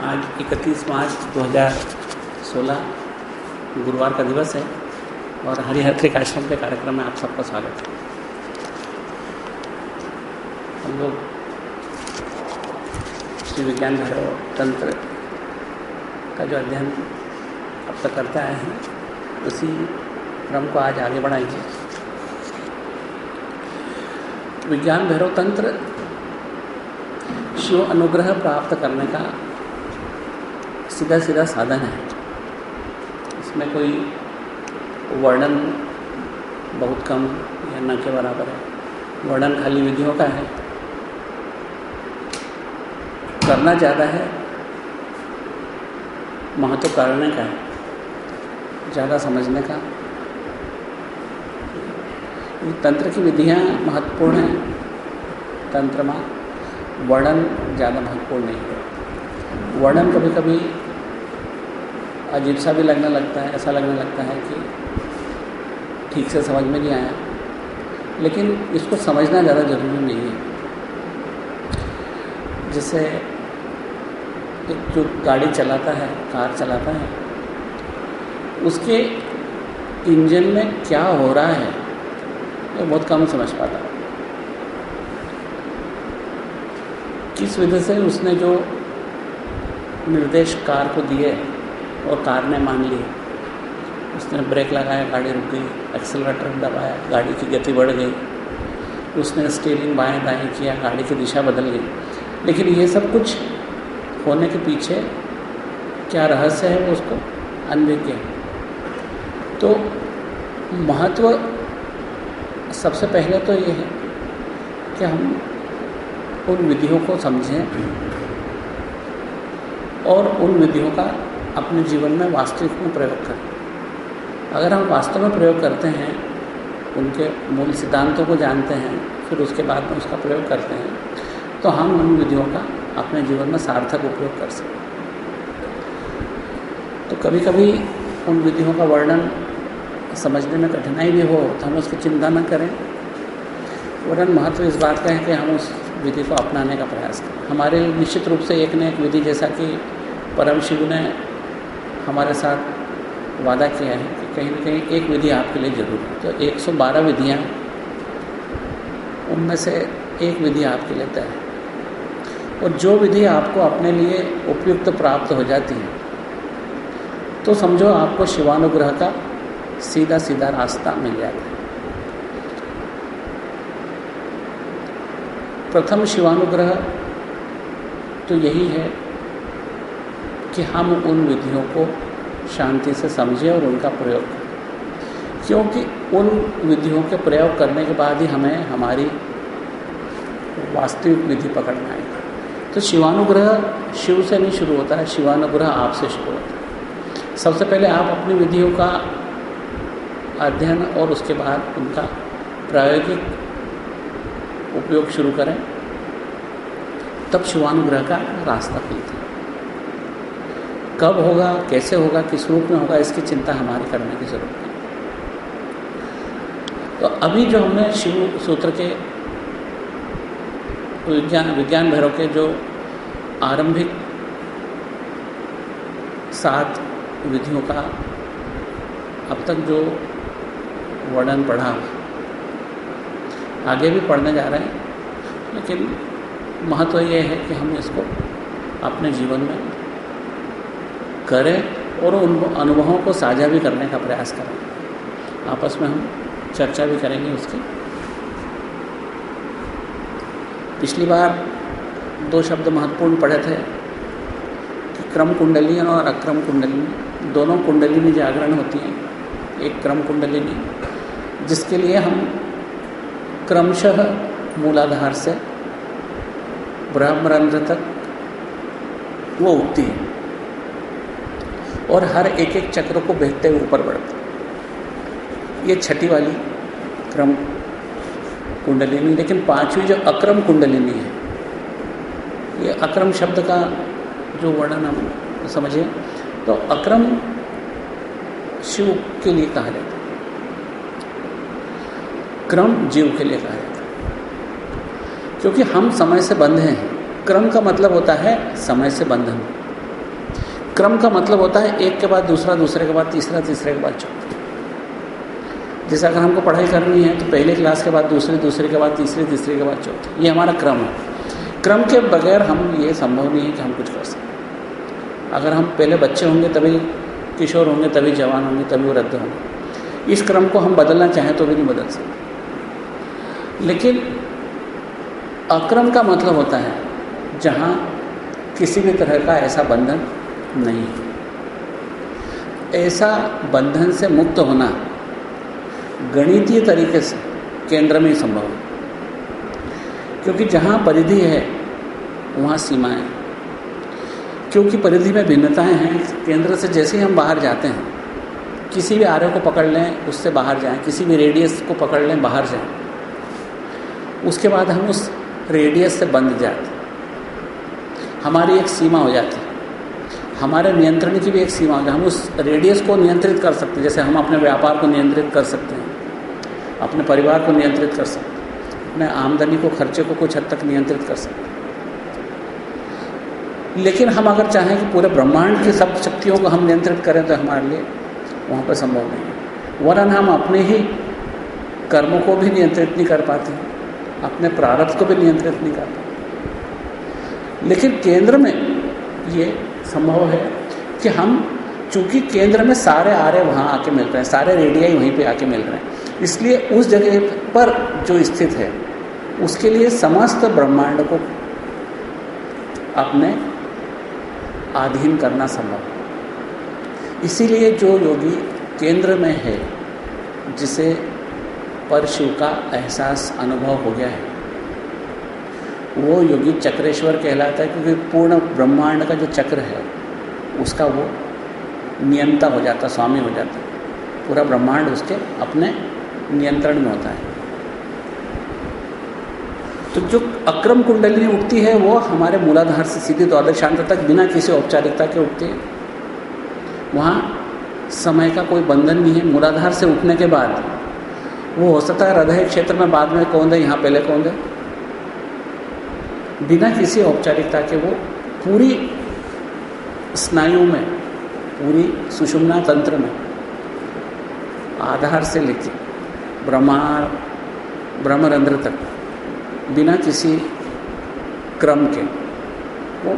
आज 31 मार्च 2016 गुरुवार का दिवस है और हरिहत्रिक आश्रम के कार्यक्रम में आप सबका स्वागत है। हम लोग श्री विज्ञान भैरव तंत्र का जो अध्ययन अब तक करते आए हैं, उसी क्रम को आज आगे बढ़ाएँगे। विज्ञान भैरव तंत्र शिव अनुग्रह प्राप्त करने का सीधा सीधा साधन है। इसमें कोई वर्णन बहुत कम या न के बराबर है। वर्णन खाली विधियों का है। करना ज़्यादा है, महत्व करने का है, ज़्यादा समझने का। तंत्र की विधियाँ महत्वपूर्ण हैं। तंत्र में वर्णन ज़्यादा महत्वपूर्ण नहीं है। वर्णन कभी कभी अजीब सा भी लगने लगता है, ऐसा लगने लगता है कि ठीक से समझ में नहीं आया। लेकिन इसको समझना ज़्यादा ज़रूरी नहीं है। जैसे एक जो गाड़ी चलाता है, कार चलाता है, उसके इंजन में क्या हो रहा है ये बहुत कम समझ पाता किस वजह से उसने जो निर्देश कार को दिए और कार ने मान ली। उसने ब्रेक लगाया, गाड़ी रुक गई। एक्सेलरेटर दबाया, गाड़ी की गति बढ़ गई। उसने स्टीयरिंग बाएँ दाएँ किया, गाड़ी की दिशा बदल गई। लेकिन ये सब कुछ होने के पीछे क्या रहस्य है वो उसको अनभिज्ञ तो महत्व सबसे पहले तो ये है कि हम उन विधियों को समझें और उन विधियों का अपने जीवन में वास्तविक में प्रयोग करें। अगर हम वास्तव में प्रयोग करते हैं, उनके मूल सिद्धांतों को जानते हैं, फिर उसके बाद में उसका प्रयोग करते हैं तो हम उन विधियों का अपने जीवन में सार्थक उपयोग कर सकते तो कभी कभी उन विधियों का वर्णन समझने में कठिनाई भी हो तो हम उसकी चिंता न करें। वर्णन महत्व इस बात का है कि हम उस विधि को अपनाने का प्रयास करें। हमारे निश्चित रूप से एक न एक विधि, जैसा कि परम शिव ने हमारे साथ वादा किया है कि कहीं ना कहीं एक विधि आपके लिए ज़रूर है। तो 112 विधियाँ उनमें से एक विधि आपके लिए तय है। और जो विधि आपको अपने लिए उपयुक्त प्राप्त हो जाती है तो समझो आपको शिवानुग्रह का सीधा सीधा रास्ता मिल जाता है। प्रथम शिवानुग्रह तो यही है कि हम उन विधियों को शांति से समझें और उनका प्रयोग करें। क्योंकि उन विधियों के प्रयोग करने के बाद ही हमें हमारी वास्तविक विधि पकड़ना आएगा। तो शिवानुग्रह शिव से नहीं शुरू होता है, शिवानुग्रह आपसे शुरू होता है। सबसे पहले आप अपनी विधियों का अध्ययन और उसके बाद उनका प्रायोगिक उपयोग शुरू करें, तब शिवानुग्रह का रास्ता खुलता है कब होगा, कैसे होगा, किस रूप में होगा, इसकी चिंता हमारी करने की ज़रूरत नहीं। तो अभी जो हमने शिव सूत्र के विज्ञान विज्ञान भैरव के जो आरंभिक सात विधियों का अब तक जो वर्णन पढ़ा आगे भी पढ़ने जा रहे हैं, लेकिन महत्व ये है कि हम इसको अपने जीवन में करें और उन अनुभवों को साझा भी करने का प्रयास करें। आपस में हम चर्चा भी करेंगे उसकी। पिछली बार दो शब्द महत्वपूर्ण पढ़े थे कि क्रम कुंडलिनी और अक्रम कुंडलिनी। दोनों कुंडलिनी जागरण होती हैं, एक क्रम कुंडलिनी जिसके लिए हम क्रमशः मूलाधार से ब्रह्मरंध्र तक वो उगती है। और हर एक एक चक्र को बहते हुए ऊपर बढ़ते ये छठी वाली क्रम कुंडलिनी, लेकिन पांचवी जो अक्रम कुंडलिनी है, ये अक्रम शब्द का जो वर्णन हम समझें तो अक्रम शिव के लिए कहा जाता है। क्रम जीव के लिए कहा जाता है। क्योंकि हम समय से बंधे हैं। क्रम का मतलब होता है समय से बंधन। क्रम का मतलब होता है एक के बाद दूसरा, दूसरे के बाद तीसरा, तीसरे के बाद चौथा। जैसे अगर हमको पढ़ाई करनी है तो पहले क्लास के बाद दूसरे दूसरे के बाद तीसरे तीसरे के बाद चौथे। ये हमारा क्रम है। क्रम के बगैर हम ये संभव नहीं है कि हम कुछ कर सकें। अगर हम पहले बच्चे होंगे, तभी किशोर होंगे, तभी जवान होंगे, तभी वृद्ध होंगे। इस क्रम को हम बदलना चाहें तो भी नहीं बदल सकते। लेकिन अक्रम का मतलब होता है जहाँ किसी भी तरह का ऐसा बंधन नहीं। ऐसा बंधन से मुक्त होना गणितीय तरीके से केंद्र में ही संभव है। क्योंकि जहाँ परिधि है, वहाँ सीमाएँ क्योंकि परिधि में भिन्नताएँ हैं, केंद्र से जैसे ही हम बाहर जाते हैं, किसी भी आर्य को पकड़ लें, उससे बाहर जाएँ, किसी भी रेडियस को पकड़ लें, बाहर जाएँ, उसके बाद हम उस रेडियस से बंध जाते हमारी एक सीमा हो जाती हमारे नियंत्रण की भी एक सीमा हो। हम उस रेडियस को नियंत्रित कर सकते हैं, जैसे हम अपने व्यापार को नियंत्रित कर सकते हैं, अपने परिवार को नियंत्रित कर सकते हैं, अपने आमदनी को, खर्चे को कुछ हद तक नियंत्रित कर सकते हैं। लेकिन हम अगर चाहें कि पूरे ब्रह्मांड की सब शक्तियों को हम नियंत्रित करें तो हमारे लिए वहाँ पर संभव नहीं है। वरन हम अपने ही कर्मों को भी नियंत्रित नहीं कर पाते अपने प्रारब्ध को भी नियंत्रित नहीं कर पाते लेकिन केंद्र में ये संभव है कि हम, चूँकि केंद्र में सारे आर्य वहाँ आके मिल रहे हैं, सारे रेडियाई वहीं पे आके मिल रहे हैं, इसलिए उस जगह पर जो स्थित है, उसके लिए समस्त ब्रह्मांड को अपने अधीन करना संभव इसीलिए जो योगी केंद्र में है, जिसे परशिव का एहसास, अनुभव हो गया है वो योगी चक्रेश्वर कहलाता है क्योंकि पूर्ण ब्रह्मांड का जो चक्र है, उसका वो नियंता हो जाता, स्वामी हो जाता। पूरा ब्रह्मांड उसके अपने नियंत्रण में होता है। तो जो अक्रम कुंडलिनी उठती है, वो हमारे मूलाधार से सीधी द्वादशांत तक, बिना किसी औपचारिकता के उठती है। वहाँ समय का कोई बंधन नहीं है। मूलाधार से उठने के बाद वो हो सकता है हृदय क्षेत्र में बाद में कौन दे, यहाँ पहले कौन है बिना किसी औपचारिकता के वो पूरी स्नायु में, पूरी सुषुम्ना तंत्र में आधार से लेके ब्रह्मा, ब्रह्मरंध्र तक, बिना किसी क्रम के वो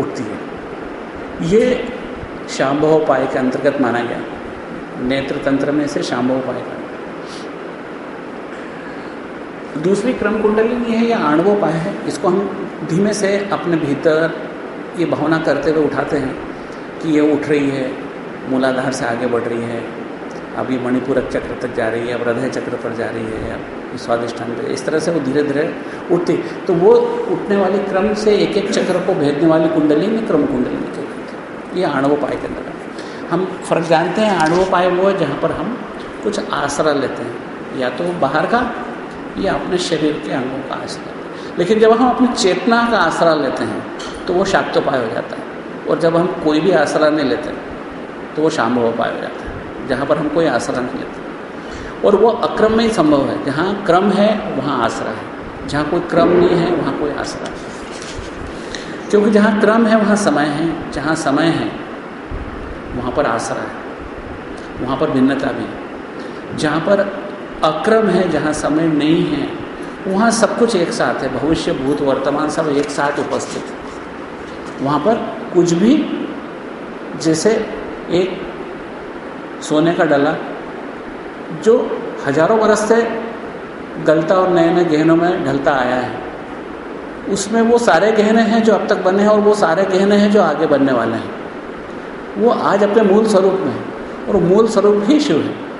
उठती है। ये शाम्भव पाए के अंतर्गत माना गया। नेत्र तंत्र में से शाम्भव उपाय का दूसरी क्रम कुंडली नहीं है, या आणवोपाय है। इसको हम धीमे से अपने भीतर ये भावना करते हुए उठाते हैं कि ये उठ रही है, मूलाधार से आगे बढ़ रही है। अब ये मणिपूरक चक्र तक जा रही है, अब हृदय चक्र पर जा रही है, अब स्वादिष्ठान पर इस तरह से वो धीरे धीरे उठती। तो वो उठने वाले क्रम से एक एक चक्र को भेजने वाली कुंडली में क्रम कुंडली कहलाती ये आणवोपाय के अंदर हम फ़र्क जानते हैं आणवोपाय वो है जहाँ पर हम कुछ आसरा लेते हैं। या तो बाहर का ये अपने शरीर के अंगों का आश्रय। लेकिन जब हम अपनी चेतना का आसरा लेते हैं तो वो शाक्तोपाय हो जाता है। और जब हम कोई भी आसरा नहीं लेते तो वो शाम्भवोपाय हो जाता है, जहाँ पर हम कोई आसरा नहीं लेते। और वो अक्रम में ही संभव है। जहाँ क्रम है, वहाँ आसरा है। जहाँ कोई क्रम नहीं है, वहाँ कोई आसरा है। क्योंकि जहाँ क्रम है, वहाँ समय है। जहाँ समय है, वहाँ पर आसरा है। वहाँ पर भिन्नता भी है। जहाँ पर अक्रम है जहाँ समय नहीं है, वहाँ सब कुछ एक साथ है, भविष्य, भूत, वर्तमान सब एक साथ उपस्थित है। वहाँ पर कुछ भी, जैसे एक सोने का डला, जो हज़ारों बरस से गलता और नए नए गहनों में ढलता आया है, उसमें वो सारे गहने हैं जो अब तक बने हैं और वो सारे गहने हैं जो आगे बनने वाले हैं। वो आज अपने मूल स्वरूप में और मूल स्वरूप ही शिव है।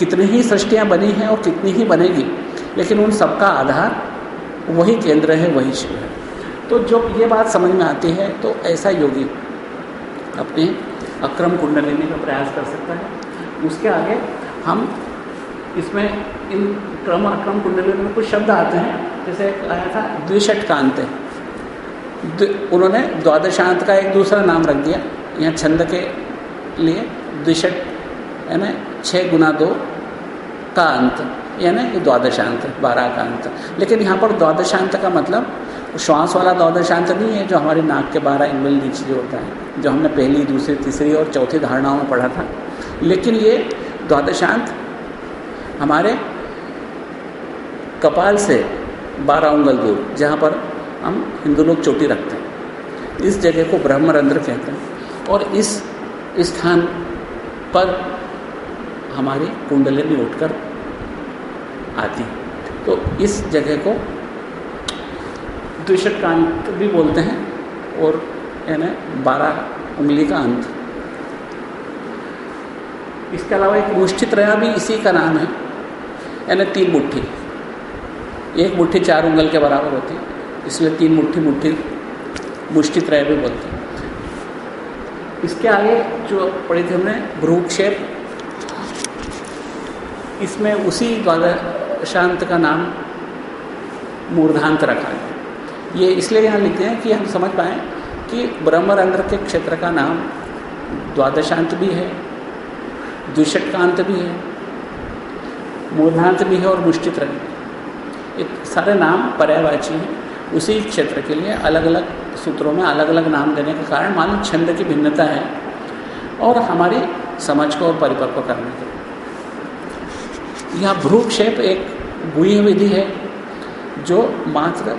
कितनी ही सृष्टियाँ बनी हैं और कितनी ही बनेगी, लेकिन उन सबका आधार वही केंद्र है, वही शिव है। तो जब ये बात समझ में आती है तो ऐसा योगी अपने अक्रम कुंड लेने का प्रयास कर सकता है। उसके आगे हम इसमें इन क्रम, अक्रम कुंडली में कुछ शब्द आते हैं, जैसे आया था द्विषट कांत उन्होंने द्वादशांत का एक दूसरा नाम रख दिया, यहाँ छंद के लिए, द्विषट, यानी छः गुना दो का अंत यानी कि द्वादशांत बारह का अंत लेकिन यहाँ पर द्वादशांत का मतलब श्वास वाला द्वादशांत नहीं है जो हमारे नाक के बारह एंगल नीचे जो होता है, जो हमने पहली, दूसरी, तीसरी और चौथी धारणाओं में पढ़ा था। लेकिन ये द्वादशांत हमारे कपाल से बारह उंगल दूर, जहाँ पर हम हिंदू लोग चोटी रखते हैं। इस जगह को ब्रह्मरंध्र कहते हैं। और इस स्थान पर हमारी कुंडलिनी उठकर आती तो इस जगह को द्विशत कांत भी बोलते हैं और यानी बारह उंगली का अंत। इसके अलावा एक मुष्टि त्रया भी इसी का नाम है, यानी तीन मुट्ठी। एक मुट्ठी चार उंगल के बराबर होती है, इसलिए तीन मुट्ठी मुट्ठी मुष्टि त्रय भी बोलते हैं। इसके आगे जो पढ़ी थी हमने, भ्रूक्षेप इसमें उसी शांत का नाम मूर्धांत रखा है। ये इसलिए यहाँ लिखते हैं कि हम समझ पाए कि ब्रह्मरंध्र के क्षेत्र का नाम द्वादशांत भी है, द्विषटकांत भी है, मूर्धांत भी है और मुष्टित भी एक सारे नाम पर्यावाची हैं। उसी क्षेत्र के लिए अलग अलग सूत्रों में अलग अलग नाम देने के कारण मालूम छंद की भिन्नता है और हमारी समझ को और परिपक्व करने के यहाँ भ्रूक्षेप एक गुह्य विधि है, जो मात्र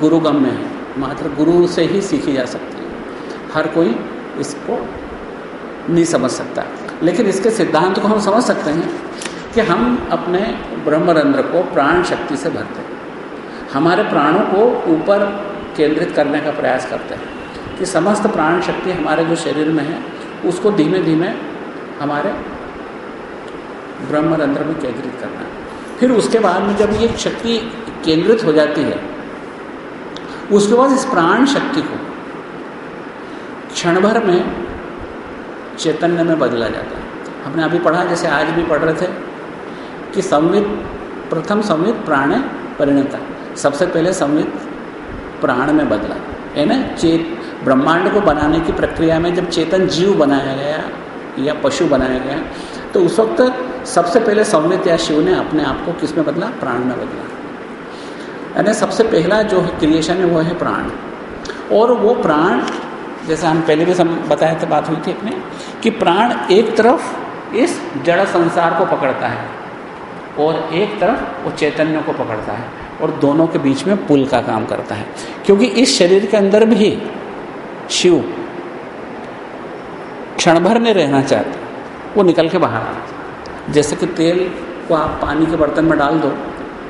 गुरुगम में है। मात्र गुरु से ही सीखी जा सकती है। हर कोई इसको नहीं समझ सकता। लेकिन इसके सिद्धांत को हम समझ सकते हैं कि हम अपने ब्रह्मरंध्र को प्राण शक्ति से भरते हैं। हमारे प्राणों को ऊपर केंद्रित करने का प्रयास करते हैं कि समस्त प्राण शक्ति हमारे जो शरीर में है, उसको धीमे धीमे हमारे ब्रह्मरंध्र में केंद्रित करना। फिर उसके बाद में जब ये शक्ति केंद्रित हो जाती है, उसके बाद इस प्राण शक्ति को क्षण भर में चैतन्य में बदला जाता है। हमने अभी पढ़ा, जैसे आज भी पढ़ रहे थे, कि संवित, प्रथम संवित प्राण परिणता सबसे पहले संवित प्राण में बदला। है ना? चेत, ब्रह्मांड को बनाने की प्रक्रिया में जब चेतन जीव बनाया गया या पशु बनाया गया तो उस वक्त सबसे पहले संवित या शिव ने अपने आप को किसमें बदला? प्राण में बदला। यानी सबसे पहला जो है क्रिएशन है, वो है प्राण। और वो प्राण, जैसे हम पहले भी बताए थे, बात हुई थी अपने, कि प्राण एक तरफ़ इस जड़ संसार को पकड़ता है और एक तरफ़ वो चैतन्य को पकड़ता है और दोनों के बीच में पुल का काम करता है। क्योंकि इस शरीर के अंदर भी शिव क्षण भर में रहना चाहते वो निकल के बाहर आता जैसे कि तेल को आप पानी के बर्तन में डाल दो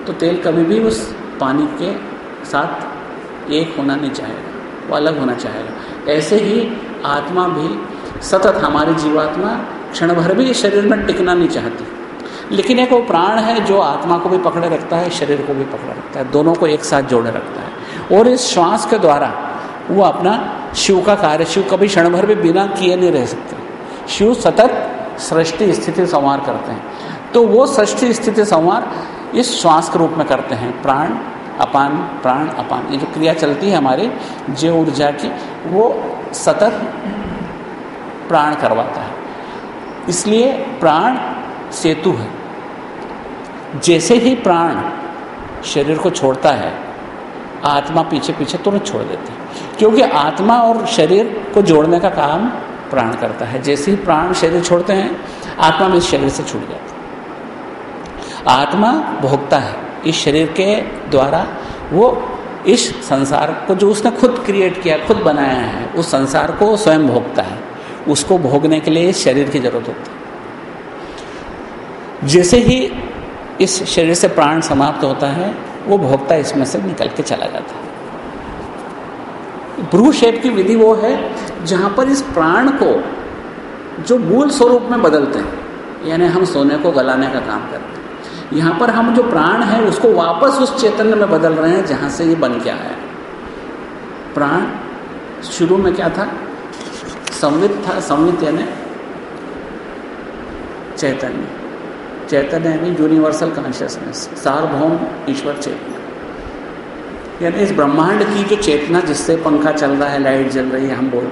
तो तेल कभी भी उस पानी के साथ एक होना नहीं चाहेगा, वो अलग होना चाहेगा। ऐसे ही आत्मा भी सतत हमारी जीवात्मा क्षण भर भी शरीर में टिकना नहीं चाहती। लेकिन एक वो प्राण है जो आत्मा को भी पकड़े रखता है, शरीर को भी पकड़े रखता है, दोनों को एक साथ जोड़े रखता है। और इस श्वास के द्वारा वो अपना शिव का कार्य, शिव कभी क्षण भर भी बिना किए नहीं रह सकते। शिव सतत सृष्टि स्थिति संवार करते हैं। तो वो सृष्टि स्थिति संवार इस श्वास के रूप में करते हैं। प्राण, अपान प्राण, अपान। ये जो क्रिया चलती है हमारी जो ऊर्जा की, वो सतत प्राण करवाता है। इसलिए प्राण सेतु है। जैसे ही प्राण शरीर को छोड़ता है, आत्मा पीछे पीछे तुरंत छोड़ देती है। क्योंकि आत्मा और शरीर को जोड़ने का काम प्राण करता है। जैसे ही प्राण शरीर छोड़ते हैं, आत्मा भी इस शरीर से छूट जाती है। आत्मा भोगता है। इस शरीर के द्वारा वो इस संसार को जो उसने खुद क्रिएट किया, खुद बनाया है, उस संसार को स्वयं भोगता है। उसको भोगने के लिए इस शरीर की ज़रूरत होती है। जैसे ही इस शरीर से प्राण समाप्त होता है, वो भोगता इसमें से निकल के चला जाता है। ब्रू शेप की विधि वो है जहाँ पर इस प्राण को जो मूल स्वरूप में बदलते हैं, यानी हम सोने को गलाने का काम करते हैं। यहाँ पर हम जो प्राण है, उसको वापस उस चैतन्य में बदल रहे हैं जहाँ से ये बन के आया प्राण, शुरू में क्या था? संवित था, संवित यानी चैतन्य। चैतन्य यानी यूनिवर्सल कॉन्शियसनेस सार्वभौम ईश्वर चेतना यानी इस ब्रह्मांड की जो चेतना जिससे पंखा चल रहा है, लाइट जल रही है, हम बोल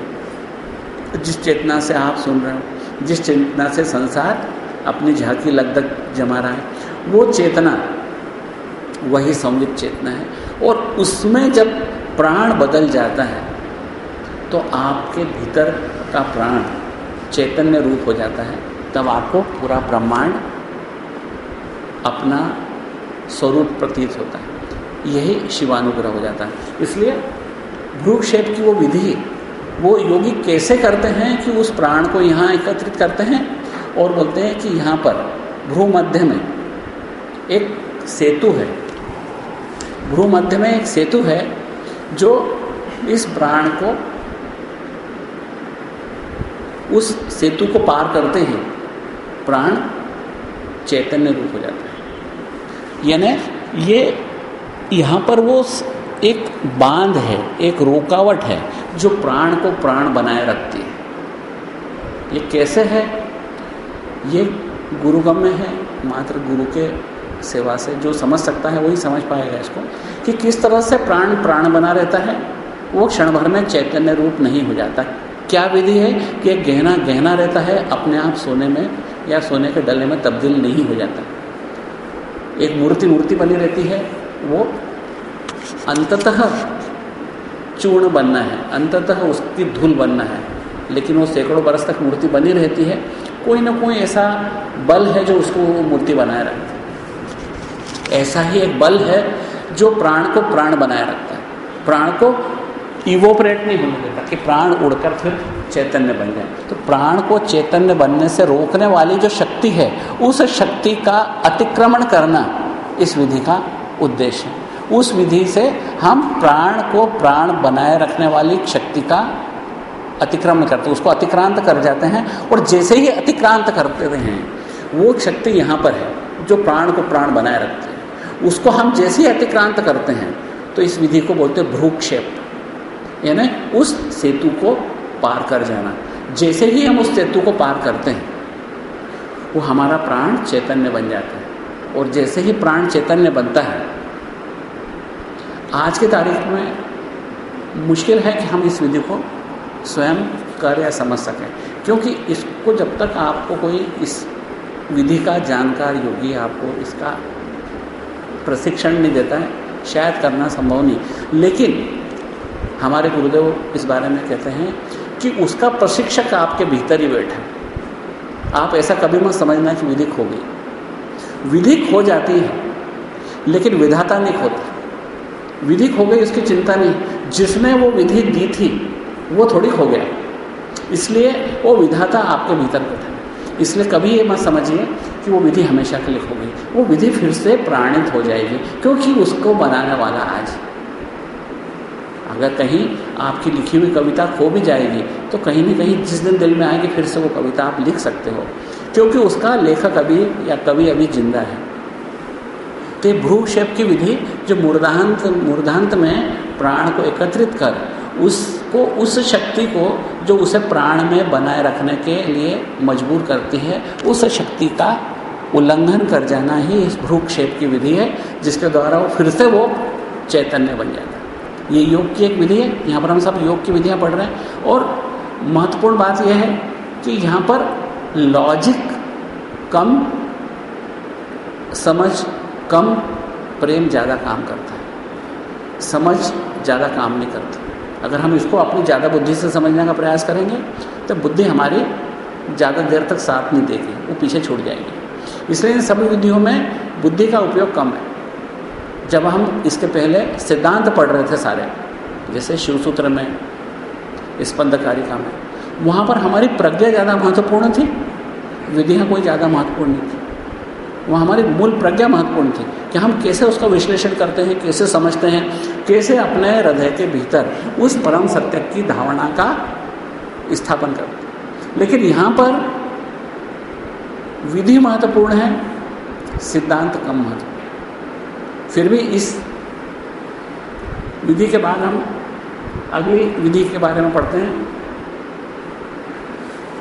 जिस चेतना से आप सुन रहे हो, जिस चेतना से संसार अपनी झांकी लगधक जमा रहा है, वो चेतना, वही संवित चेतना है। और उसमें जब प्राण बदल जाता है तो आपके भीतर का प्राण चैतन्य रूप हो जाता है। तब आपको पूरा ब्रह्मांड अपना स्वरूप प्रतीत होता है। यही शिवानुग्रह हो जाता है। इसलिए भ्रूक्षेप की वो विधि, वो योगी कैसे करते हैं कि उस प्राण को यहाँ एकत्रित करते हैं और बोलते हैं कि यहाँ पर भ्रू मध्य में एक सेतु है। भ्रू मध्य में एक सेतु है जो इस प्राण को, उस सेतु को पार करते ही। प्राण चैतन्य रूप हो जाता है। यानी ये यहाँ पर वो एक बाँध है, एक रुकावट है, जो प्राण को प्राण बनाए रखती है। ये कैसे है? ये गुरुगम्य है, मात्र गुरु के सेवा से। जो समझ सकता है, वही समझ पाएगा इसको, कि किस तरह से प्राण प्राण बना रहता है, वो क्षण भर में चैतन्य रूप नहीं हो जाता। क्या विधि है कि एक गहना गहना रहता है, अपने आप सोने में या सोने के डले में तब्दील नहीं हो जाता? एक मूर्ति मूर्ति बनी रहती है वो अंततः चूर्ण बनना है, अंततः उसकी धूल बनना है। लेकिन वो सैकड़ों बरस तक मूर्ति बनी रहती है। कोई ना कोई ऐसा बल है जो उसको मूर्ति बनाए रखता है। ऐसा ही एक बल है जो प्राण को प्राण बनाए रखता है। प्राण को इवोपरेट नहीं होने देता कि प्राण उड़कर फिर चैतन्य बन जाए। तो प्राण को चैतन्य बनने से रोकने वाली जो शक्ति है, उस शक्ति का अतिक्रमण करना इस विधि का उद्देश्य है। उस विधि से हम प्राण को प्राण बनाए रखने वाली शक्ति का अतिक्रमण करते हैं, उसको अतिक्रांत कर जाते हैं और जैसे ही अतिक्रांत करते हैं वो शक्ति यहाँ पर है जो प्राण को प्राण बनाए रखते हैं। उसको हम जैसे ही अतिक्रांत करते हैं तो इस विधि को बोलते हैं भ्रूक्षेप। यानी उस सेतु को पार कर जाना। जैसे ही हम उस सेतु को पार करते हैं, वो हमारा प्राण चैतन्य बन जाता है। और जैसे ही प्राण चैतन्य बनता है आज की तारीख में मुश्किल है कि हम इस विधि को स्वयं कर या समझ सकें। क्योंकि इसको जब तक आपको कोई इस विधि का जानकार योगी आपको इसका प्रशिक्षण नहीं देता है, शायद करना संभव नहीं। लेकिन हमारे गुरुदेव इस बारे में कहते हैं कि उसका प्रशिक्षक आपके भीतर ही बैठा आप ऐसा कभी मत समझना कि विधि खो गई। विधि खो जाती है, लेकिन विधाता नहीं खोता। विधि खो गई, उसकी चिंता नहीं। जिसने वो विधि दी थी, वो थोड़ी खो गया। इसलिए वो विधाता आपके भीतर बैठा इसलिए कभी ये मत समझिए कि वो विधि हमेशा के लिए खो गई। वो विधि फिर से प्राणित हो जाएगी, क्योंकि उसको बनाने वाला आज। अगर कहीं आपकी लिखी हुई कविता खो भी जाएगी तो कहीं ना कहीं जिस दिन दिल में आएगी, फिर से वो कविता आप लिख सकते हो। क्योंकि उसका लेखक अभी या कवि अभी ज़िंदा है। तो ये भ्रूक्षेप की विधि जो मूर्धांत मूर्धांत में प्राण को एकत्रित कर, उसको, उस शक्ति को जो उसे प्राण में बनाए रखने के लिए मजबूर करती है, उस शक्ति का उल्लंघन कर जाना ही इस भ्रूक्षेप की विधि है, जिसके द्वारा वो फिर से वो चैतन्य बन जाता है। ये योग की एक विधि है, यहाँ पर हम सब योग की विधियाँ पढ़ रहे हैं। और महत्वपूर्ण बात यह है कि यहाँ पर लॉजिक कम समझ कम प्रेम ज़्यादा काम करता है। समझ ज़्यादा काम नहीं करती। अगर हम इसको अपनी ज़्यादा बुद्धि से समझने का प्रयास करेंगे तो बुद्धि हमारी ज़्यादा देर तक साथ नहीं देगी, वो पीछे छूट जाएगी। इसलिए इन सभी विधियों में बुद्धि का उपयोग कम है। जब हम इसके पहले सिद्धांत पढ़ रहे थे सारे, जैसे शिवसूत्र में स्पंदकारिका में, वहाँ पर हमारी प्रज्ञा ज़्यादा महत्वपूर्ण थी, विधियाँ कोई ज़्यादा महत्वपूर्ण नहीं थी। वहाँ हमारी मूल प्रज्ञा महत्वपूर्ण थी कि हम कैसे उसका विश्लेषण करते हैं, कैसे समझते हैं, कैसे अपने हृदय के भीतर उस परम सत्य की धारणा का स्थापन करते हैं। लेकिन यहाँ पर विधि महत्वपूर्ण है, सिद्धांत कम महत्वपूर्ण। फिर भी इस विधि के बाद हम अगली विधि के बारे में पढ़ते हैं।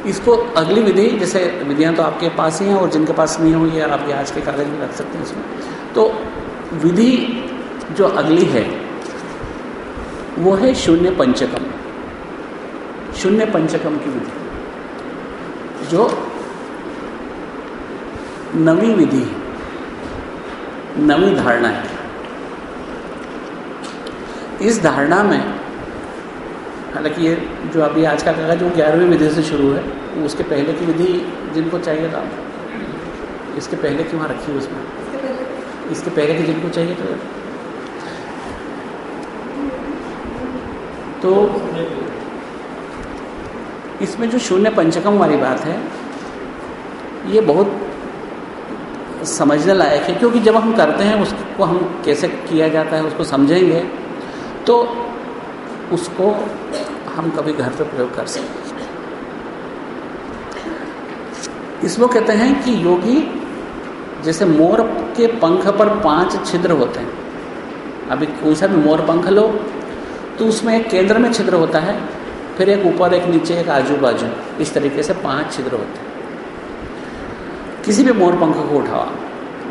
इसको अगली विधि, जैसे विधियाँ तो आपके पास ही हैं और जिनके पास नहीं हो ये आपके आज के कागज़ में रख सकते हैं इसमें। तो विधि जो अगली है, वो है शून्य पंचकम। शून्य पंचकम की विधि। जो नवी विधि नवी धारणा है। इस धारणा में हालाँकि ये जो अभी आज का कागज़, वो ग्यारहवीं विधि से शुरू है। उसके पहले की विधि जिनको चाहिए था, इसके पहले की वहाँ रखी उसमें? इसके पहले की जिनको चाहिए तो तो इसमें जो शून्य पंचकम वाली बात है, ये बहुत समझने लायक है, क्योंकि जब हम करते हैं, उसको हम कैसे किया जाता है, उसको समझेंगे तो उसको हम कभी घर पर प्रयोग कर सकते इसमें कहते हैं कि योगी, जैसे मोर के पंख पर पाँच छिद्र होते हैं। अभी कोई सा भी मोर पंख लो तो उसमें एक केंद्र में छिद्र होता है, फिर एक ऊपर, एक नीचे, एक आजू बाजू इस तरीके से पाँच छिद्र होते हैं। किसी भी मोर पंख को उठाओ,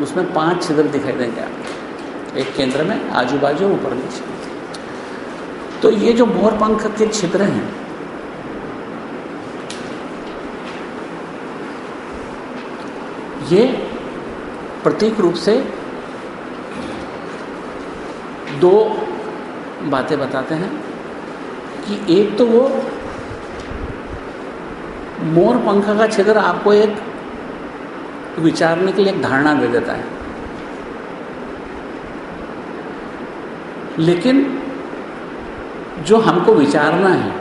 उसमें पाँच छिद्र दिखाई देंगे एक केंद्र में आजू बाजू ऊपर, नीचे। तो ये जो मोर पंख के छिद्र हैं, ये प्रतीक रूप से दो बातें बताते हैं कि एक तो वो मोर पंख का छिद्र आपको एक विचारने के लिए एक धारणा दे देता है। लेकिन जो हमको विचारना है,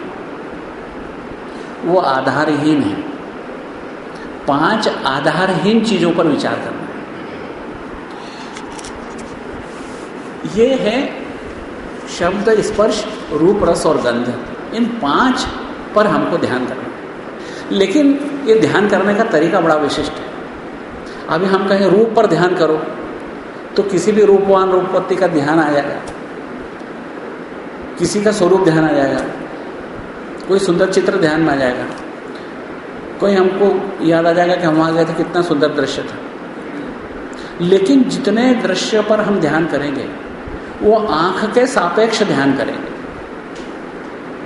वो आधारहीन है। पाँच आधारहीन चीज़ों पर विचार करना ये है शब्द स्पर्श, रूप, रस और गंध। इन पाँच पर हमको ध्यान करना लेकिन ये ध्यान करने का तरीका बड़ा विशिष्ट है। अभी हम कहें रूप पर ध्यान करो तो किसी भी रूपवान, रूपपत्ति का ध्यान आ जाएगा। किसी का स्वरूप ध्यान आ जाएगा। कोई सुंदर चित्र ध्यान में आ जाएगा। कोई हमको याद आ जाएगा कि हम वहाँ गए थे, कितना सुंदर दृश्य था। लेकिन जितने दृश्य पर हम ध्यान करेंगे, वो आँख के सापेक्ष ध्यान करेंगे।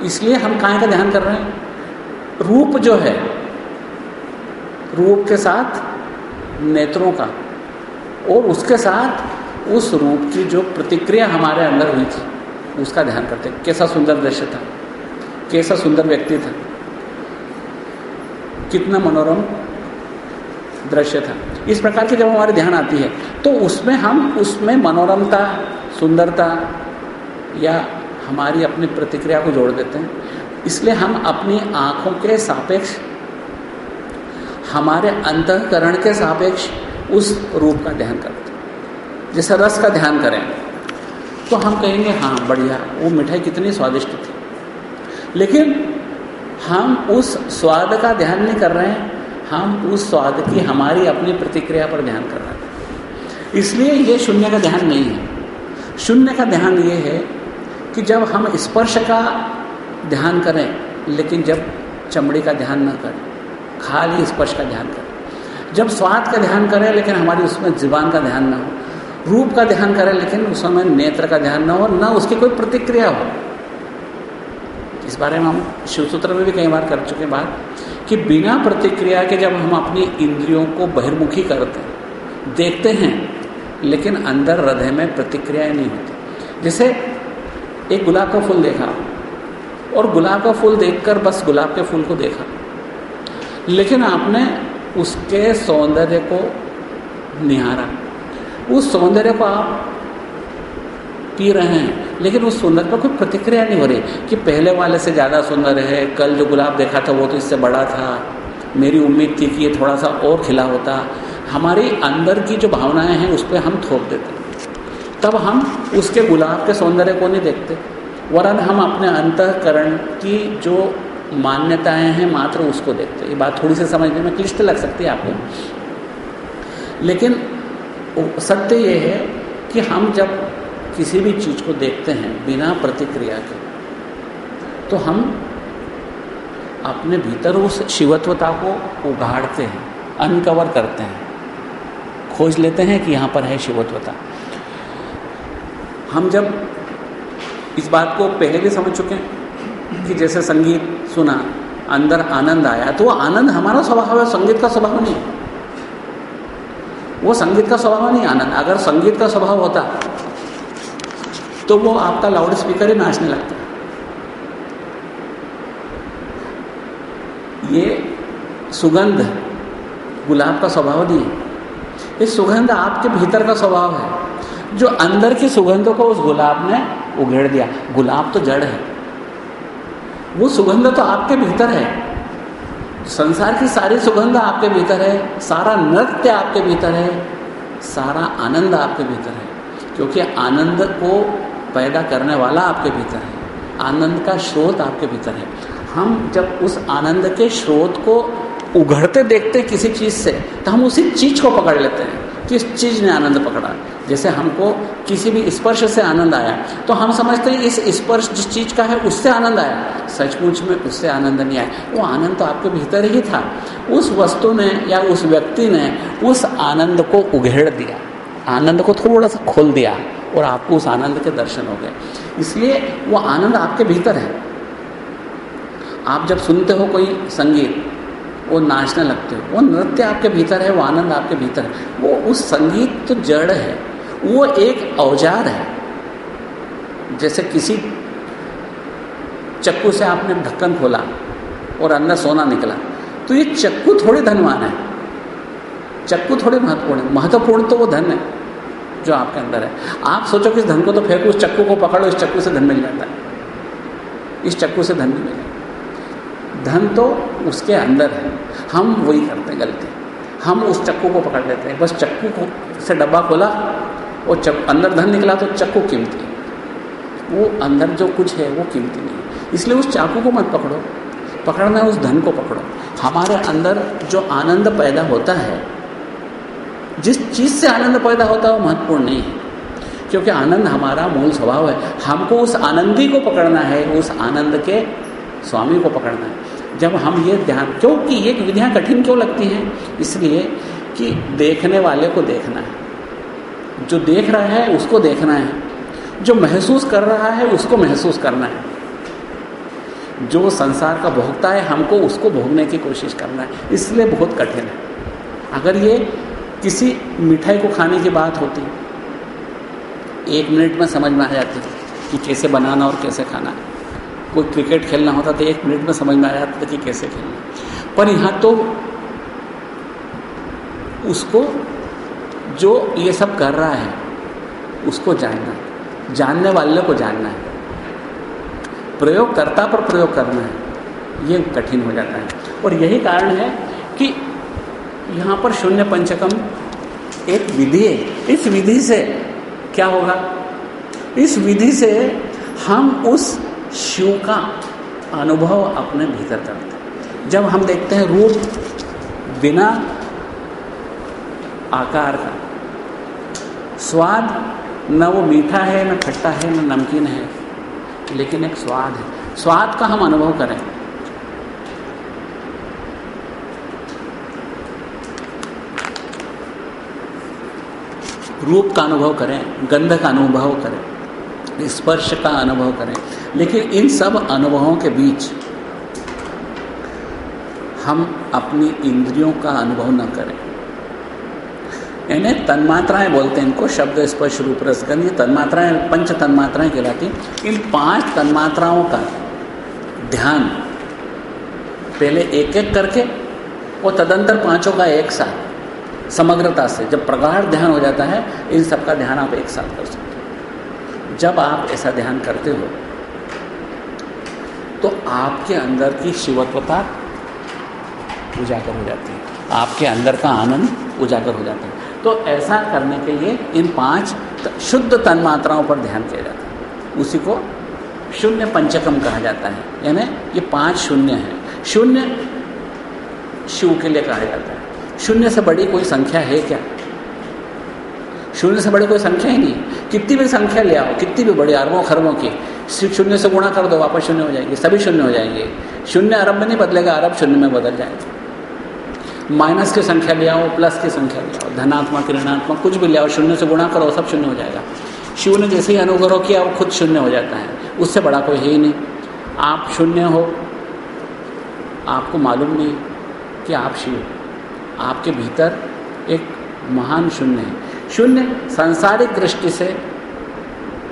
इसलिए हम काय का ध्यान कर रहे हैं? रूप जो है, रूप के साथ नेत्रों का, और उसके साथ उस रूप की जो प्रतिक्रिया हमारे अंदर हुई थी। उसका ध्यान करते कैसा सुंदर दृश्य था, कैसा सुंदर व्यक्ति था, कितना मनोरम दृश्य था। इस प्रकार की जब हमारे ध्यान आती है तो उसमें हम उसमें मनोरमता, सुंदरता या हमारी अपनी प्रतिक्रिया को जोड़ देते हैं। इसलिए हम अपनी आँखों के सापेक्ष, हमारे अंतकरण के सापेक्ष उस रूप का ध्यान करते हैं। जैसे रस का ध्यान करें तो हम कहेंगे हाँ बढ़िया, वो मिठाई कितनी स्वादिष्ट थी। लेकिन हम उस स्वाद का ध्यान नहीं कर रहे हैं, हम उस स्वाद की हमारी अपनी प्रतिक्रिया पर ध्यान कर रहे हैं। इसलिए ये शून्य का ध्यान नहीं है। शून्य का ध्यान ये है कि जब हम स्पर्श का ध्यान करें, लेकिन जब चमड़ी का ध्यान न करें, खाली स्पर्श का ध्यान करें, जब स्वाद का ध्यान करें, लेकिन हमारी उसमें जीवान का ध्यान ना हो रूप का ध्यान करें, लेकिन उस समय नेत्र का ध्यान ना हो, न उसकी कोई प्रतिक्रिया हो। इस बारे में हम शिवसूत्र में भी कई बार कर चुके बात, कि बिना प्रतिक्रिया के जब हम अपनी इंद्रियों को बहिर्मुखी करते हैं, देखते हैं, लेकिन अंदर हृदय में प्रतिक्रियाएँ नहीं होती। जैसे एक गुलाब का फूल देखा, और गुलाब का फूल देखकर बस गुलाब के फूल को देखा। लेकिन आपने उसके सौंदर्य को निहारा। उस सौंदर्य को आप पी रहे हैं, लेकिन उस सुंदर पर कोई प्रतिक्रिया नहीं हो रही कि पहले वाले से ज़्यादा सुंदर है, कल जो गुलाब देखा था वो तो इससे बड़ा था, मेरी उम्मीद थी कि ये थोड़ा सा और खिला होता। हमारी अंदर की जो भावनाएँ हैं उस पर हम थोप देते। तब हम उसके गुलाब के सौंदर्य को नहीं देखते, वरन हम अपने अंतकरण की जो मान्यताएँ हैं मात्र उसको देखते। ये बात थोड़ी सी समझने में क्लिष्ट लग सकती है आपको। लेकिन सत्य ये है कि हम जब किसी भी चीज़ को देखते हैं बिना प्रतिक्रिया के तो हम अपने भीतर उस शिवत्वता को उगाड़ते हैं अनकवर करते हैं। खोज लेते हैं कि यहाँ पर है शिवत्वता। हम जब इस बात को पहले भी समझ चुके हैं कि जैसे संगीत सुना, अंदर आनंद आया तो वो आनंद हमारा स्वभाव है, संगीत का स्वभाव नहीं वो संगीत का स्वभाव नहीं, आनंद। अगर संगीत का स्वभाव होता तो वो आपका लाउड स्पीकर ही नाचने लगता। ये सुगंध, गुलाब का स्वभाव नहीं है। ये सुगंध आपके भीतर का स्वभाव है। जो अंदर की सुगंध को उस गुलाब ने उघेड़ दिया। गुलाब तो जड़ है। वो सुगंध तो आपके भीतर है। संसार की सारी सुगंध आपके भीतर है, सारा नृत्य आपके भीतर है, सारा आनंद आपके भीतर है, क्योंकि आनंद को पैदा करने वाला आपके भीतर है, आनंद का स्रोत आपके भीतर है। हम जब उस आनंद के स्रोत को उघड़ते देखते किसी चीज़ से तो हम उसी चीज़ को पकड़ लेते हैं किस चीज़ ने आनंद पकड़ा। जैसे हमको किसी भी स्पर्श से आनंद आया तो हम समझते हैं इस स्पर्श जिस चीज़ का है, उससे आनंद आया। सचमुच में उससे आनंद नहीं आया। वो आनंद तो आपके भीतर ही था। उस वस्तु ने या उस व्यक्ति ने उस आनंद को उघेड़ दिया। आनंद को थोड़ा सा खोल दिया और आपको उस आनंद के दर्शन हो गए। इसलिए वो आनंद आपके भीतर है। आप जब सुनते हो कोई संगीत, वो नाचने लगते हो, वो नृत्य आपके भीतर है, वो आनंद आपके भीतर है। वो उस संगीत तो जड़ है। वो एक औज़ार है। जैसे किसी चक्कू से आपने ढक्कन खोला और अंदर सोना निकला तो ये चक्कू थोड़ी धनवान है। चक्कू थोड़े महत्वपूर्ण है। महत्वपूर्ण तो वो धन है जो आपके अंदर है। आप सोचो कि इस धन को तो फेंको उस चक्कू को पकड़ो, इस चक्कू से धन मिल जाता है। इस चक्कू से धन नहीं मिलेगा धन तो उसके अंदर है। हम वही करते हैं, गलती। हम उस चक्कू को पकड़ लेते हैं। बस चक्कू को से डब्बा खोला और चक, अंदर धन निकला तो चक्कू कीमती। वो अंदर जो कुछ है वो कीमती नहीं। इसलिए उस चाकू को मत पकड़ो। पकड़ना उस धन को पकड़ो। हमारे अंदर जो आनंद पैदा होता है जिस चीज़ से आनंद पैदा होता है वो महत्वपूर्ण नहीं है। क्योंकि आनंद हमारा मूल स्वभाव है। हमको उस आनंदी को पकड़ना है उस आनंद के स्वामी को पकड़ना है। जब हम ये ध्यान क्योंकि ये विधियाँ कठिन क्यों लगती हैं? इसलिए कि देखने वाले को देखना है। जो देख रहा है, उसको देखना है। जो महसूस कर रहा है, उसको महसूस करना है। जो संसार का भोगता है, हमको उसको भोगने की कोशिश करना है। इसलिए बहुत कठिन है। अगर ये किसी मिठाई को खाने की बात होती, एक मिनट में समझ में आ जाती कि कैसे बनाना और कैसे खाना। है कोई क्रिकेट खेलना होता तो एक मिनट में समझ में आ जाता था कि कैसे खेलना। पर यहाँ तो उसको जो ये सब कर रहा है, उसको जानना जानने वाले को जानना है। प्रयोगकर्ता पर प्रयोग करना है, ये कठिन हो जाता है। और यही कारण है कि यहाँ पर शून्य पंचकम एक विधि है। इस विधि से क्या होगा? इस विधि से हम उस शिव का अनुभव अपने भीतर करते हैं। जब हम देखते हैं रूप बिना आकार का। स्वाद, न वो मीठा है, न खट्टा है, न नमकीन है, लेकिन एक स्वाद है। स्वाद का हम अनुभव करें। रूप का अनुभव करें, गंध का अनुभव करें, स्पर्श का अनुभव करें। लेकिन इन सब अनुभवों के बीच हम अपनी इंद्रियों का अनुभव न करें। इन्हें तन्मात्राएँ बोलते हैं, इनको शब्द स्पर्श रूप रसगन ये तन्मात्राएँ, पंच तन्मात्राएँ कहलाती इन पाँच तन्मात्राओं का ध्यान पहले एक एक करके और तदंतर पाँचों का एक साथ, समग्रता से। जब प्रगाढ़ ध्यान हो जाता है, इन सब का ध्यान आप एक साथ कर सकते हो। जब आप ऐसा ध्यान करते हो तो आपके अंदर की शिवत्वता उजागर हो जाती है। आपके अंदर का आनंद उजागर हो जाता है। तो ऐसा करने के लिए इन पाँच शुद्ध तन्मात्राओं पर ध्यान किया जाता है। उसी को शून्य पंचकम कहा जाता है। यानी ये पाँच शून्य है। शून्य शिव के लिए कहा जाता है। शून्य से बड़ी कोई संख्या है क्या? शून्य से बड़ी कोई संख्या ही नहीं। कितनी भी संख्या ले आओ, कितनी भी बड़ी, अरबों, खरबों की शून्य से गुणा कर दो, वापस शून्य हो जाएँगे, सभी शून्य हो जाएँगे। शून्य अरब में नहीं बदलेगा, अरब शून्य में बदल जाएगा। माइनस की संख्या ले आओ, प्लस की संख्या ले आओ, धनात्मक, ऋणात्मक, कुछ भी ले आओ, शून्य से गुणा करो, सब शून्य हो जाएगा। शिव ने जैसे ही अनुग्रह किया, वो खुद शून्य हो जाता है। उससे बड़ा कोई है ही नहीं। आप शून्य हो, आपको मालूम नहीं कि आप शिव आपके भीतर एक महान शून्य है। शून्य सांसारिक दृष्टि से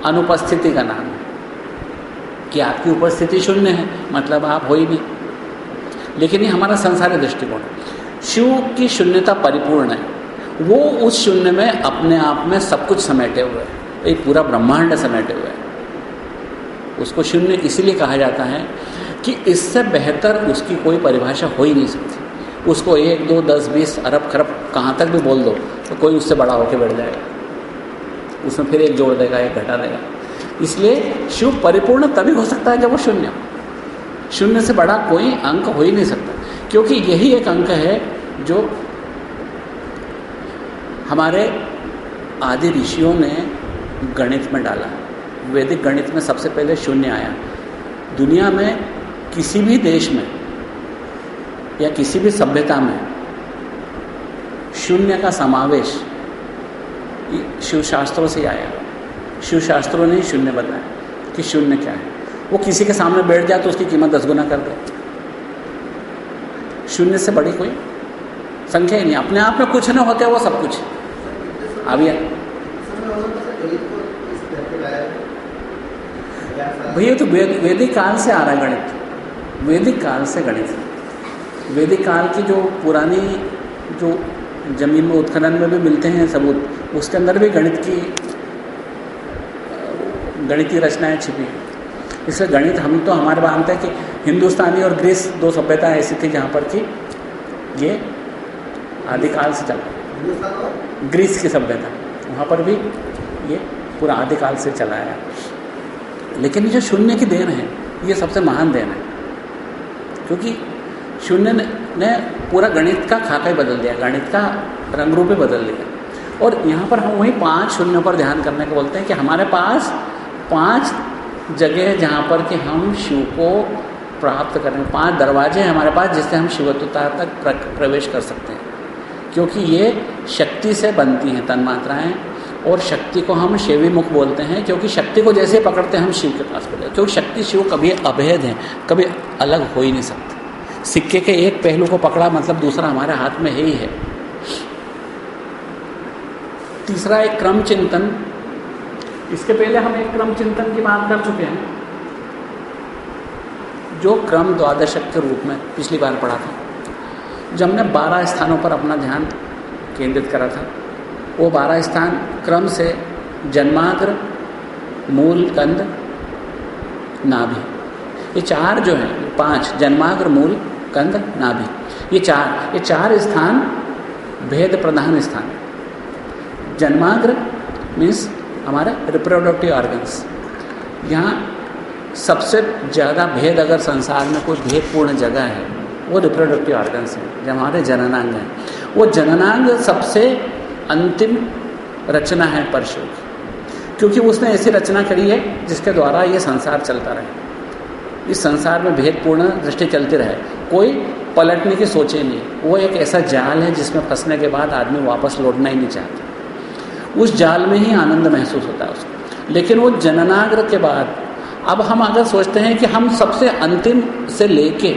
अनुपस्थिति का नाम है। कि आपकी उपस्थिति शून्य है मतलब आप हो ही नहीं। लेकिन ये हमारा संसारिक दृष्टिकोण है। शिव की शून्यता परिपूर्ण है। वो उस शून्य में अपने आप में सब कुछ समेटे हुए है। एक पूरा ब्रह्मांड समेटे हुए है। उसको शून्य इसीलिए कहा जाता है कि इससे बेहतर उसकी कोई परिभाषा हो ही नहीं सकती। उसको एक, दो, दस, बीस, अरब, खरब कहाँ तक भी बोल दो तो कोई उससे बड़ा होकर बैठ जाएगा। उसमें फिर एक जोड़ देगा, एक घटा देगा। इसलिए शिव परिपूर्ण तभी हो सकता है जब वो शून्य शून्य से बड़ा कोई अंक हो ही नहीं सकता। क्योंकि यही एक अंक है जो हमारे आदि ऋषियों ने गणित में डाला। वैदिक गणित में सबसे पहले शून्य आया। दुनिया में किसी भी देश में या किसी भी सभ्यता में शून्य का समावेश शिव शास्त्रों से आया। शिव शास्त्रों ने शून्य बताया कि शून्य क्या है। वो किसी के सामने बैठ जाए तो उसकी कीमत दस गुना कर दे। शून्य से बड़ी कोई संख्या ही नहीं। अपने आप में कुछ न होते वो सब कुछ। अभी भैया तो वैदिक काल से आ रहा है गणित। वैदिक काल से गणित। वैदिक काल की जो पुरानी जो ज़मीन में उत्खनन में भी मिलते हैं सबूत उसके अंदर भी गणित की, गणितीय रचनाएँ छिपी हैं। इसलिए गणित हम तो हमारे मानते हैं कि हिंदुस्तानी और ग्रीस दो सभ्यता ऐसी थी जहाँ पर कि ये आदिकाल से चला। ग्रीस की सभ्यता वहाँ पर भी ये पूरा आदिकाल से चला है। लेकिन जो शून्य की देन है ये सबसे महान देन है। क्योंकि शून्य ने, ने पूरा गणित का खाका ही बदल दिया गणित का रंग रूप ही बदल दिया। और यहाँ पर हम वही पाँच शून्यों पर ध्यान करने को बोलते हैं कि हमारे पास पाँच जगह है जहाँ पर कि हम शिव को प्राप्त करें। पाँच दरवाजे हैं हमारे पास जिससे हम शिवत्वता तक प्रवेश कर सकते हैं। क्योंकि ये शक्ति से बनती हैं तन्मात्राएँ, और शक्ति को हम शिवी मुख बोलते हैं, क्योंकि शक्ति को जैसे पकड़ते हैं हम शिव के पास पड़ते क्योंकि शक्ति शिव कभी अभेद है, कभी अलग हो ही नहीं सकते। सिक्के के एक पहलू को पकड़ा मतलब दूसरा हमारे हाथ में है ही है। तीसरा एक क्रम चिंतन। इसके पहले हम एक क्रम चिंतन की बात कर चुके हैं। जो क्रम द्वादशक के रूप में पिछली बार पढ़ा था, जब हमने बारह स्थानों पर अपना ध्यान केंद्रित करा था, वो बारह स्थान क्रम से जन्माग्र मूल कंद, नाभि। ये चार जो हैं, पाँच जन्माग्र मूल कंद, नाभि। ये चार ये चार स्थान भेद प्रधान स्थान। जन्माग्र मीन्स हमारे रिप्रोडक्टिव ऑर्गन्स यहाँ सबसे ज़्यादा भेद अगर संसार में कोई भेदपूर्ण जगह है, वो रिप्रोडक्टिव ऑर्गन्स हैं, जो हमारे जननांग हैं। वो जननांग सबसे अंतिम रचना है परशु की, क्योंकि उसने ऐसी रचना करी है जिसके द्वारा ये संसार चलता रहे। इस संसार में भेदपूर्ण दृष्टि चलती रहे। कोई पलटने की सोचे नहीं। वो एक ऐसा जाल है जिसमें फंसने के बाद आदमी वापस लौटना ही नहीं चाहता। उस जाल में ही आनंद महसूस होता है उसको। लेकिन वो जननाग्र के बाद अब हम अगर सोचते हैं कि हम सबसे अंतिम से लेके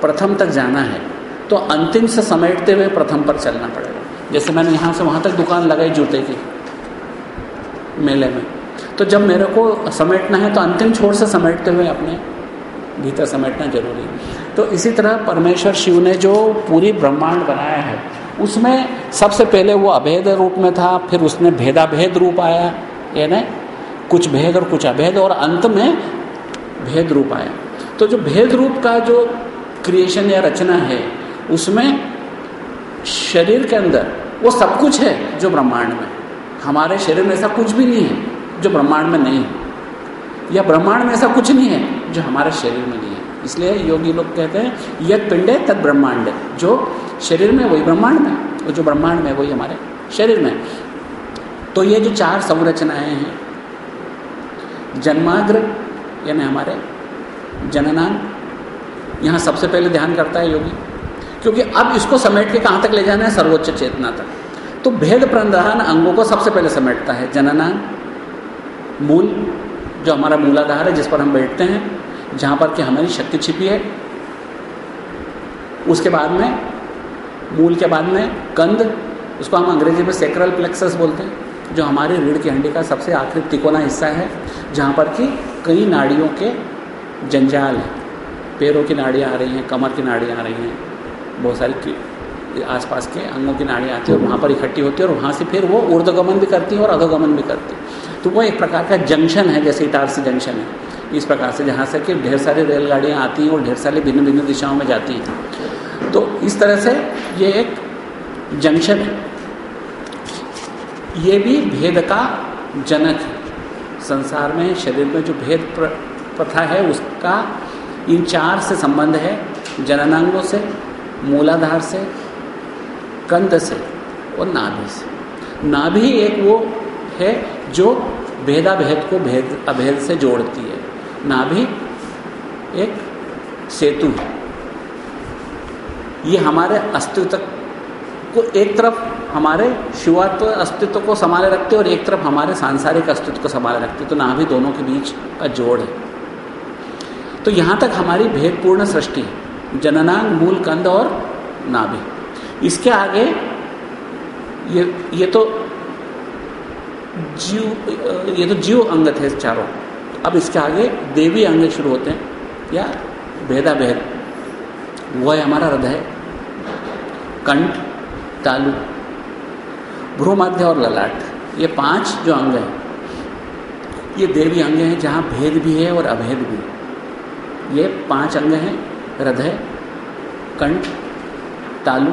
प्रथम तक जाना है तो अंतिम से समेटते हुए प्रथम पर चलना पड़ेगा। जैसे मैंने यहाँ से वहाँ तक दुकान लगाई जूते की, मेले में। तो जब मेरे को समेटना है तो अंतिम छोर से समेटते हुए अपने भीतर समेटना ज़रूरी है। तो इसी तरह परमेश्वर शिव ने जो पूरी ब्रह्मांड बनाया है, उसमें सबसे पहले वो अभेद रूप में था, फिर उसने भेदाभेद रूप आया, यानी कुछ भेद और कुछ अभेद, और अंत में भेद रूप आया। तो जो भेद रूप का जो क्रिएशन या रचना है, उसमें शरीर के अंदर वो सब कुछ है जो ब्रह्मांड में। हमारे शरीर में ऐसा कुछ भी नहीं है जो ब्रह्मांड में नहीं है, या ब्रह्मांड में ऐसा कुछ नहीं है जो हमारे शरीर में नहीं है। इसलिए योगी लोग कहते हैं यद पिंड है, तद ब्रह्मांड जो शरीर में, वही ब्रह्मांड में, और जो ब्रह्मांड में, वही हमारे शरीर में। तो ये जो चार संरचनाएँ हैं जन्माग्र, यानी हमारे जननांग, यहाँ सबसे पहले ध्यान करता है योगी, क्योंकि अब इसको समेट के कहाँ तक ले जाना है? सर्वोच्च चेतना तक। तो भेद प्रधान अंगों को सबसे पहले समेटता है जनना मूल, जो हमारा मूलाधार है, जिस पर हम बैठते हैं, जहाँ पर कि हमारी शक्ति छिपी है। उसके बाद में, मूल के बाद में, कंद, उसको हम अंग्रेज़ी में सेक्रल प्लेक्सस बोलते हैं। जो हमारे रीढ़ की हंडी का सबसे आखिरी तिकोना हिस्सा है, जहाँ पर कि कई नाड़ियों के जंजाल हैं। पैरों की नाड़ियाँ आ रही हैं, कमर की नाड़ियाँ आ रही हैं, बहुत सारी आसपास के अंगों की नाड़ियाँ आती हैं और वहाँ पर इकट्ठी होती है और वहाँ से फिर वो ऊर्धगमन भी करती है और अधोगमन भी करती है। तो वो एक प्रकार का जंक्शन है, जैसे इटारसी जंक्शन है। इस प्रकार से जहाँ से कि ढेर सारी रेलगाड़ियाँ आती हैं और ढेर सारी भिन्न भिन्न दिशाओं में जाती हैं। तो इस तरह से ये एक जंक्शन है। ये भी भेद का जनक है। संसार में, शरीर में जो भेद प्रथा है, उसका इन चार से संबंध है। जननांगों से, मूलाधार से कंध से और नाभि से। नाभि एक वो है जो भेदा भेद को भेद, अभेद से जोड़ती है। नाभि एक सेतु है। ये हमारे अस्तित्व को एक तरफ़ हमारे शिवात्व अस्तित्व को संभाले रखते और एक तरफ़ हमारे सांसारिक अस्तित्व को संभाले रखते तो नाभि दोनों के बीच का जोड़ है। तो यहाँ तक हमारी भेदपूर्ण सृष्टि जननांग मूल कंद और नाभि। इसके आगे ये ये तो जीव, ये तो जीव अंग थे चारों। अब इसके आगे देवी अंग शुरू होते हैं, या भेदा भेद वह है हमारा हृदय कंठ, तालु भ्रूमध्य और ललाट। ये पाँच जो अंग हैं, ये देवी अंग हैं जहाँ भेद भी है और अभेद भी। ये पाँच अंग हैं, हृदय, कंठ, तालु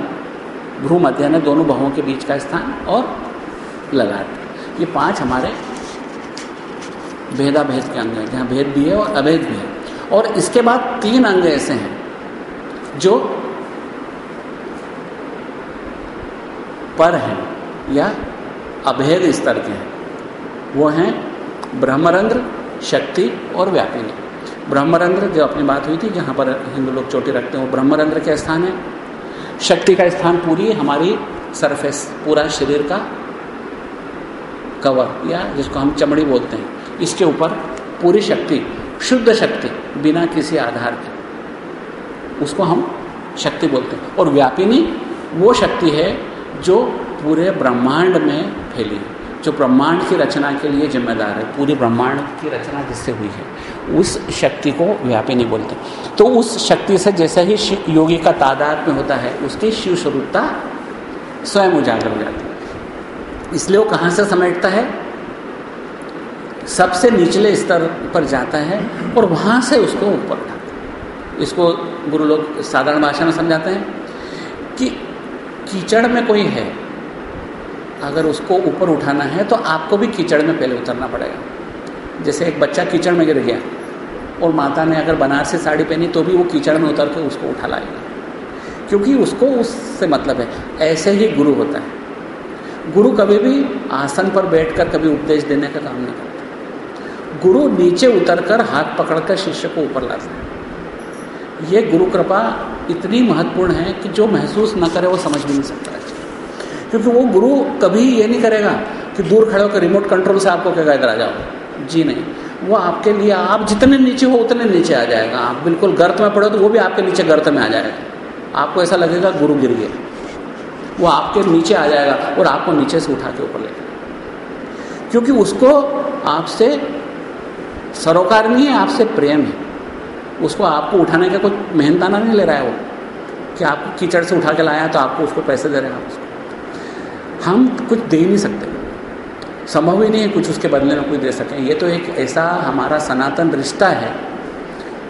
भ्रूमध्य ने दोनों बहुओं के बीच का स्थान और ललाट। ये पाँच हमारे भेदाभेद के अंग हैं, जहाँ भेद भी है और अभेद भी है। और इसके बाद तीन अंग ऐसे हैं, जो पर हैं। या अभेद स्तर के हैं। वो हैं ब्रह्मरंध्र, शक्ति और व्यापिनी। ब्रह्मरंध्र जो अपनी बात हुई थी, जहाँ पर हिंदू लोग चोटी रखते हैं, वो ब्रह्मरंध्र का स्थान है। शक्ति का स्थान पूरी हमारी सरफेस पूरा शरीर का कवर या जिसको हम चमड़ी बोलते हैं। इसके ऊपर पूरी शक्ति, शुद्ध शक्ति, बिना किसी आधार के। उसको हम शक्ति बोलते हैं। और व्यापिनी वो शक्ति है जो पूरे ब्रह्मांड में फैली है। जो ब्रह्मांड की रचना के लिए जिम्मेदार है, पूरी ब्रह्मांड की रचना जिससे हुई है, उस शक्ति को व्यापिनी बोलते। तो उस शक्ति से जैसे ही योगी का तादाद में होता है, उसकी शिव स्वरूपता स्वयं उजागर हो जाती है। इसलिए वो कहाँ से समेटता है? सबसे निचले स्तर पर जाता है और वहाँ से उसको ऊपर उठाता इसको गुरु लोग साधारण भाषा में समझाते हैं कि कीचड़ में कोई है अगर उसको ऊपर उठाना है तो आपको भी कीचड़ में पहले उतरना पड़ेगा। जैसे एक बच्चा कीचड़ में गिर गया, और माता ने अगर बनारसी साड़ी पहनी तो भी वो कीचड़ में उतर के उसको उठा लाएगी क्योंकि उसको उससे मतलब है, ऐसे ही गुरु होता है। गुरु कभी भी आसन पर बैठकर कभी उपदेश देने का काम नहीं करता। गुरु नीचे उतरकर हाथ पकड़कर शिष्य को ऊपर लाता है। ये गुरु कृपा इतनी महत्वपूर्ण है कि जो महसूस न करे, वो समझ भी नहीं सकता क्योंकि वो गुरु कभी ये नहीं करेगा कि दूर खड़े होकर रिमोट कंट्रोल से आपको कहेगा, इधर आ जाओ। जी नहीं। वो आपके लिए, आप जितने नीचे हो, उतने नीचे आ जाएगा। आप बिल्कुल गर्त में पड़ो तो वो भी आपके नीचे गर्त में आ जाएगा। आपको ऐसा लगेगा गुरु गिर गया। वो आपके नीचे आ जाएगा और आपको नीचे से उठा के ऊपर ले क्योंकि उसको आपसे सरोकार नहीं है, आपसे प्रेम है। उसको आपको उठाने का कोई मेहनताना नहीं ले रहा है वो। कि आपको कीचड़ से उठा के लाया तो आपको उसको पैसे दे रहे हैं आप उसको। हम कुछ दे नहीं सकते। संभव ही नहीं है कुछ उसके बदले में कुछ दे सकें। ये तो एक ऐसा हमारा सनातन रिश्ता है,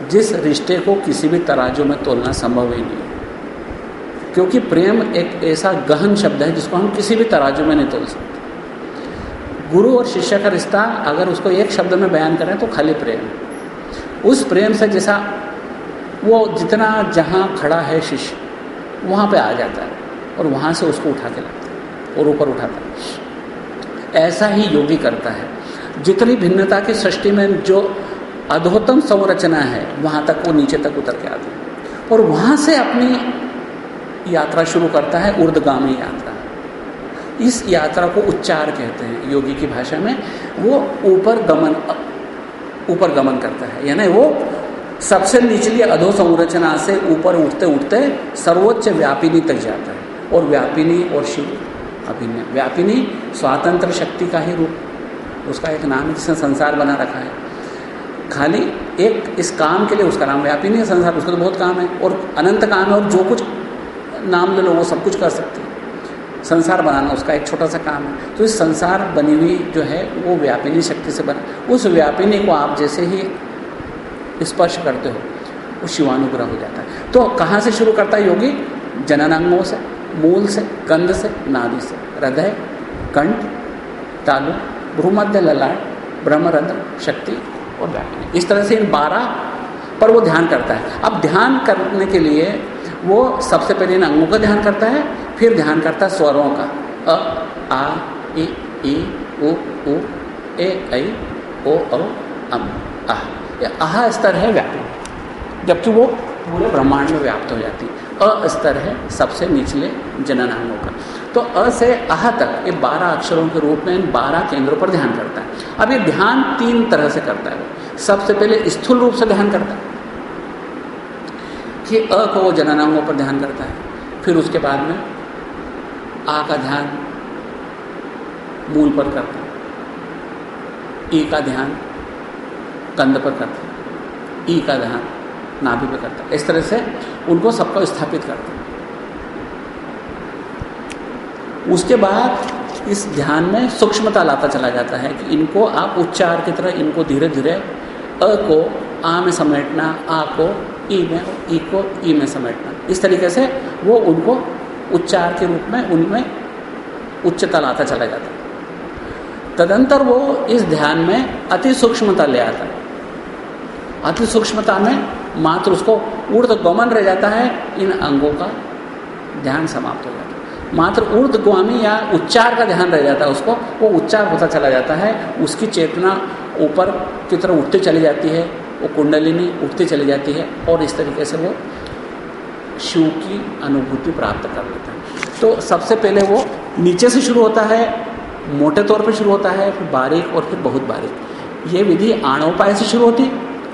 जिस रिश्ते को किसी भी तराजू में तोलना संभव ही नहीं क्योंकि प्रेम एक ऐसा गहन शब्द है जिसको हम किसी भी तराजू में नहीं तोल सकते। गुरु और शिष्य का रिश्ता अगर उसको एक शब्द में बयान करें तो खाली प्रेम। उस प्रेम से जैसा वो जितना जहाँ खड़ा है शिष्य, वहाँ पे आ जाता है और वहाँ से उसको उठा के लाता है। और ऊपर उठाता है। ऐसा ही योगी करता है। जितनी भिन्नता की सृष्टि में जो अधोतम संरचना है, वहाँ तक वो नीचे तक उतर के आता है। और वहाँ से अपनी यात्रा शुरू करता है उर्दगामी यात्रा। इस यात्रा को उच्चार कहते हैं, योगी की भाषा में। वो ऊपर गमन ऊपर गमन करता है। यानी वो सबसे निचली अधो संरचना से ऊपर उठते उठते सर्वोच्च व्यापिनी तक जाता है। और व्यापिनी और शिव अभिन्न व्यापिनी स्वातंत्र शक्ति का ही रूप। उसका एक नाम है जिसने संसार बना रखा है। खाली एक इस काम के लिए उसका नाम व्यापिनी है, संसार, उसका तो बहुत काम है। और अनंत काम है और जो कुछ नाम ले लो, वो सब कुछ कर सकते हैं। संसार बनाना उसका एक छोटा सा काम है। तो इस संसार बनी हुई जो है, वो व्यापिनी शक्ति से बना। उस व्यापिनी को आप जैसे ही स्पर्श करते हो, वो शिवानुग्रह हो जाता है। तो कहाँ से शुरू करता है योगी? जननांगों से। मूल से कंध से, नादि से। हृदय, कंठ, तालु, भ्रूमध्य, ललाट, ब्रह्मरंध्र, शक्ति और व्यापिनी इस तरह से इन बारह पर वो ध्यान करता है। अब ध्यान करने के लिए वो सबसे पहले इन अंगों का ध्यान करता है, फिर ध्यान करता है स्वरों का। अ, आ ई उ उ, ए, ऐ, ओ, औ, अम आह ये आह स्तर है व्यापी। जबकि वो पूरे ब्रह्मांड में व्याप्त हो जाती। अ स्तर है सबसे निचले जननांगों का। तो अ से आह तक ये बारह अक्षरों के रूप में इन बारह केंद्रों पर ध्यान करता है। अब ये ध्यान तीन तरह से करता है। सबसे पहले स्थूल रूप से ध्यान करता है। कि अ को वो जननांगों पर ध्यान करता है। फिर उसके बाद में आ का ध्यान मूल पर करता है। ई का ध्यान कंध पर करता है। ई का ध्यान नाभि पर करता है। इस तरह से उनको सबको स्थापित करता है। उसके बाद इस ध्यान में सूक्ष्मता लाता चला जाता है कि इनको आप उच्चार की तरह, इनको धीरे धीरे अ को, आ में समेटना, आ को, ई में, ई को, ई में समेटना। इस तरीके से वो उनको उच्चार के रूप में, उनमें उच्चता लाता चला जाता तदंतर वो इस ध्यान में अति सूक्ष्मता ले आता अति सूक्ष्मता में मात्र उसको ऊर्ध गमन रह जाता है, इन अंगों का ध्यान समाप्त हो जाता है। मात्र ऊर्धगामी या उच्चार का ध्यान रह जाता है उसको, वो उच्चार होता चला जाता है, उसकी चेतना ऊपर की तरफ़ उठती चली जाती है, वो कुंडलिनी उठती चली जाती है और इस तरीके से वो शिव की अनुभूति प्राप्त कर लेता है। तो सबसे पहले वो नीचे से शुरू होता है, मोटे तौर पर शुरू होता है, फिर बारीक और फिर बहुत बारीक। ये विधि आणोपाय से शुरू होती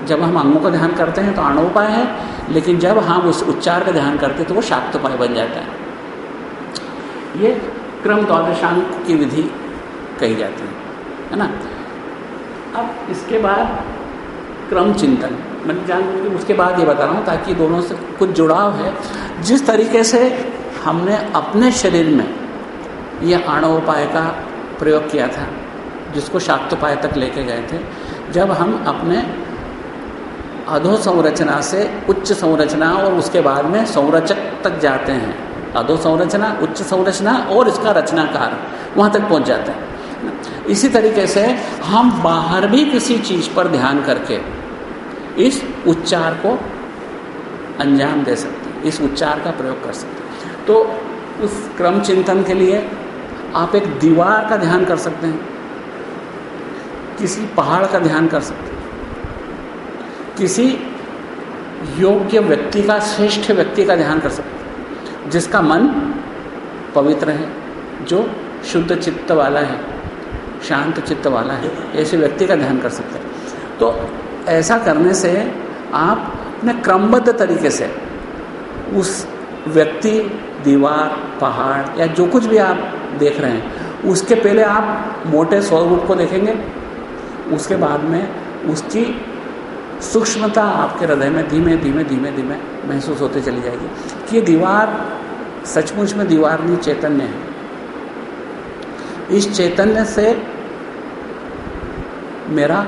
जब हम अंगों का ध्यान करते हैं तो आणोपाय है, लेकिन जब हम उस उच्चार का ध्यान करते हैं तो वो शाक्तोपाय बन जाता है। ये क्रम द्वादशांक की विधि कही जाती है है ना? अब इसके बाद क्रम चिंतन। मैं जान उसके बाद ये बता रहा हूँ ताकि दोनों से कुछ जुड़ाव है। जिस तरीके से हमने अपने शरीर में ये आणोपाय का प्रयोग किया था, जिसको शाक्तोपाय तक लेके गए थे, जब हम अपने अधो संरचना से उच्च संरचना और उसके बाद में संरचक तक जाते हैं। अधो संरचना उच्च संरचना और इसका रचनाकार वहाँ तक पहुँच जाते हैं। इसी तरीके से हम बाहर भी किसी चीज़ पर ध्यान करके इस उच्चार को अंजाम दे सकते हैं, इस उच्चार का प्रयोग कर सकते हैं। तो उस क्रम चिंतन के लिए आप एक दीवार का ध्यान कर सकते हैं, किसी पहाड़ का ध्यान कर सकते हैं। किसी योग्य व्यक्ति का, श्रेष्ठ व्यक्ति का ध्यान कर सकते जिसका मन पवित्र है, जो शुद्ध चित्त वाला है, शांत चित्त वाला है, ऐसे व्यक्ति का ध्यान कर सकते हैं। तो ऐसा करने से आप अपने क्रमबद्ध तरीके से उस व्यक्ति, दीवार, पहाड़ या जो कुछ भी आप देख रहे हैं, उसके पहले आप मोटे स्वरूप को देखेंगे। उसके बाद में उसकी सूक्ष्मता आपके हृदय में धीमे धीमे धीमे धीमे महसूस होते चली जाएगी। कि ये दीवार, सचमुच में दीवार नहीं, चैतन्य है। इस चैतन्य से मेरा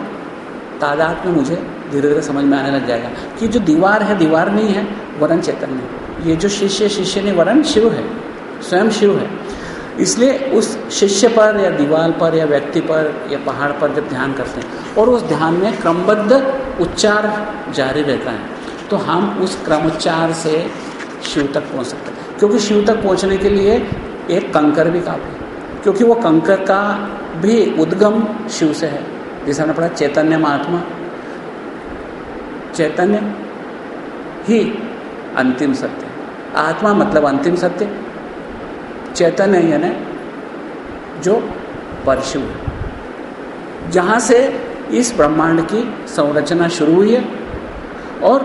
तादाद में मुझे धीरे धीरे समझ में आने लग जाएगा कि जो दीवार है, दीवार नहीं है वरण चैतन्य ये जो शिष्य शिष्य नहीं वरण शिव है, स्वयं शिव है। इसलिए उस शिष्य पर या दीवार पर या व्यक्ति पर या पहाड़ पर जब ध्यान करते हैं और उस ध्यान में क्रमबद्ध उच्चार जारी रहता है तो हम उस क्रमोच्चार से शिव तक पहुँच सकते हैं। क्योंकि शिव तक पहुँचने के लिए एक कंकर भी काफ़ी क्योंकि वो कंकर का भी उद्गम शिव से है। जैसे हमने पढ़ा चैतन्य महात्मा चैतन्य ही अंतिम सत्य आत्मा मतलब अंतिम सत्य। चैतन्य यानी जो परशु है। जहाँ से इस ब्रह्मांड की संरचना शुरू हुई है और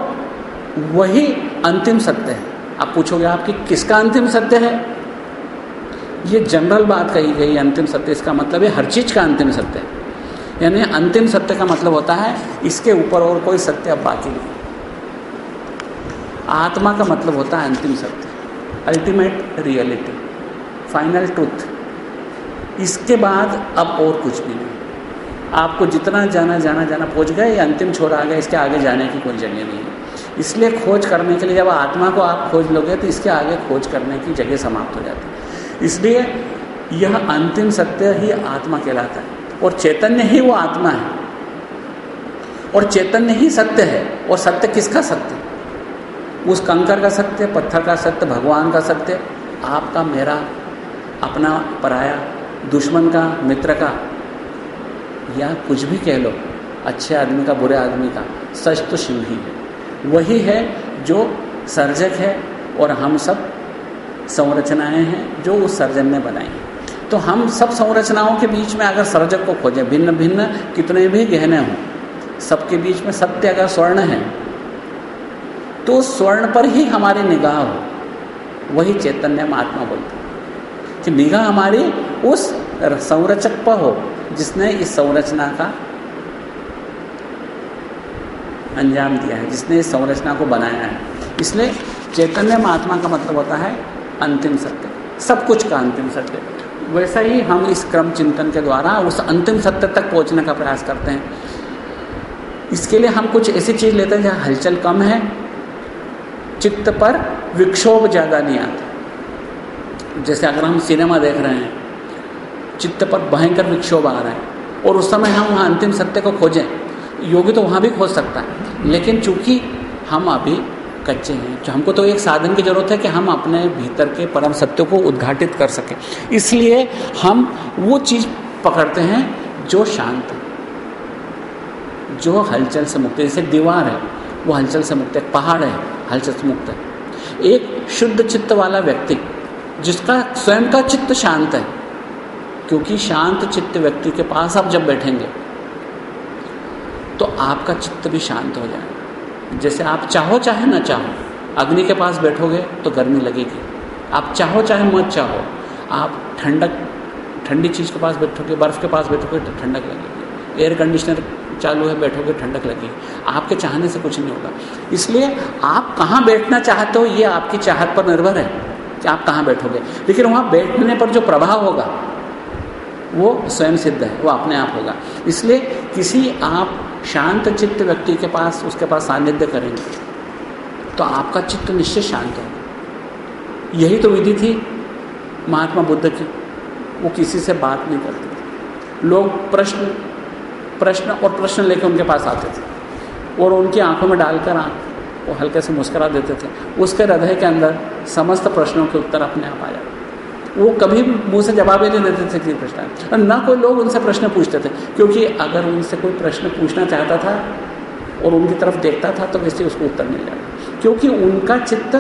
वही अंतिम सत्य है। आप पूछोगे, आपकी किसका अंतिम सत्य है? ये जनरल बात कही गई, अंतिम सत्य इसका मतलब है हर चीज़ का अंतिम सत्य है। यानी अंतिम सत्य का मतलब होता है, इसके ऊपर और कोई सत्य अब बाकी नहीं। आत्मा का मतलब होता है अंतिम सत्य अल्टीमेट रियलिटी फाइनल ट्रूथ इसके बाद अब और कुछ भी नहीं। आपको जितना जाना जाना जाना, पहुँच गए, या अंतिम छोर आ गया, इसके आगे जाने की कोई जगह नहीं है। इसलिए खोज करने के लिए जब आत्मा को आप खोज लोगे तो इसके आगे खोज करने की जगह समाप्त हो जाती है। इसलिए यह अंतिम सत्य ही आत्मा कहलाता है। और चैतन्य ही वो आत्मा है। और चैतन्य ही सत्य है। और सत्य किसका सत्य? उस कंकर का सत्य, पत्थर का सत्य, भगवान का सत्य, आपका मेरा अपना पराया, दुश्मन का, मित्र का, या कुछ भी कह लो, अच्छे आदमी का, बुरे आदमी का, सच तो शिव ही है। वही है जो सर्जक है और हम सब संरचनाएँ हैं जो उस सर्जन ने बनाई हैं। तो हम सब संरचनाओं के बीच में अगर सर्जक को खोजें भिन्न भिन्न कितने भी गहने हों, सबके बीच में सत्य अगर स्वर्ण है तो स्वर्ण पर ही हमारी निगाह हो। वही चैतन्य महात्मा बोलते हैं। कि निगाह हमारी उस संरचक पर हो, जिसने इस संरचना का अंजाम दिया है, जिसने इस संरचना को बनाया है। इसलिए चैतन्य महात्मा का मतलब होता है अंतिम सत्य, सब कुछ का अंतिम सत्य। वैसा ही हम इस क्रम चिंतन के द्वारा उस अंतिम सत्य तक पहुँचने का प्रयास करते हैं। इसके लिए हम कुछ ऐसी चीज़ लेते हैं जहाँ हलचल कम है, चित्त पर विक्षोभ ज़्यादा नहीं आता। जैसे अगर हम सिनेमा देख रहे हैं, चित्त पर भयंकर विक्षोभ आ रहा है, और उस समय हम वहाँ अंतिम सत्य को खोजें, योगी तो वहाँ भी खोज सकता है। लेकिन चूँकि हम अभी कच्चे हैं तो हमको तो एक साधन की ज़रूरत है कि हम अपने भीतर के परम सत्य को उद्घाटित कर सकें। इसलिए हम वो चीज़ पकड़ते हैं जो शांत है, जो हलचल से मुक्त है। जैसे दीवार है, वो हलचल से मुक्त है पहाड़ है, हलचल से मुक्त है। एक शुद्ध चित्त वाला व्यक्ति जिसका स्वयं का चित्त शांत है, क्योंकि शांत चित्त व्यक्ति के पास आप जब बैठेंगे तो आपका चित्त भी शांत हो जाएगा जैसे आप चाहो चाहे ना चाहो, अग्नि के पास बैठोगे तो गर्मी लगेगी। आप चाहो चाहे मत चाहो, आप ठंडक, ठंडी चीज़ के पास बैठोगे, बर्फ़ के पास बैठोगे तो ठंडक लगेगी। एयर कंडीशनर चालू है, बैठोगे, ठंडक लगेगी। आपके चाहने से कुछ नहीं होगा। इसलिए आप कहाँ बैठना चाहते हो, ये आपकी चाहत पर निर्भर है। कि आप कहाँ बैठोगे? लेकिन वहाँ बैठने पर जो प्रभाव होगा, वो स्वयं सिद्ध है, वो अपने आप होगा। इसलिए किसी आप शांत चित्त व्यक्ति के पास, उसके पास सानिध्य करेंगे तो आपका चित्त निश्चय शांत होगा। यही तो विधि थी महात्मा बुद्ध की। वो किसी से बात नहीं करते लोग प्रश्न प्रश्न और प्रश्न लेकर उनके पास आते थे और उनकी आँखों में डालकर आँख वो हल्के से मुस्करा देते थे। उसके हृदय के अंदर समस्त प्रश्नों के उत्तर अपने आप आ जाते वो कभी मुँह से जवाब ही नहीं देते थे किसी प्रश्न और ना कोई लोग उनसे प्रश्न पूछते थे, क्योंकि अगर उनसे कोई प्रश्न पूछना चाहता था और उनकी तरफ़ देखता था तो वैसे उसको उत्तर मिल जाता। क्योंकि उनका चित्त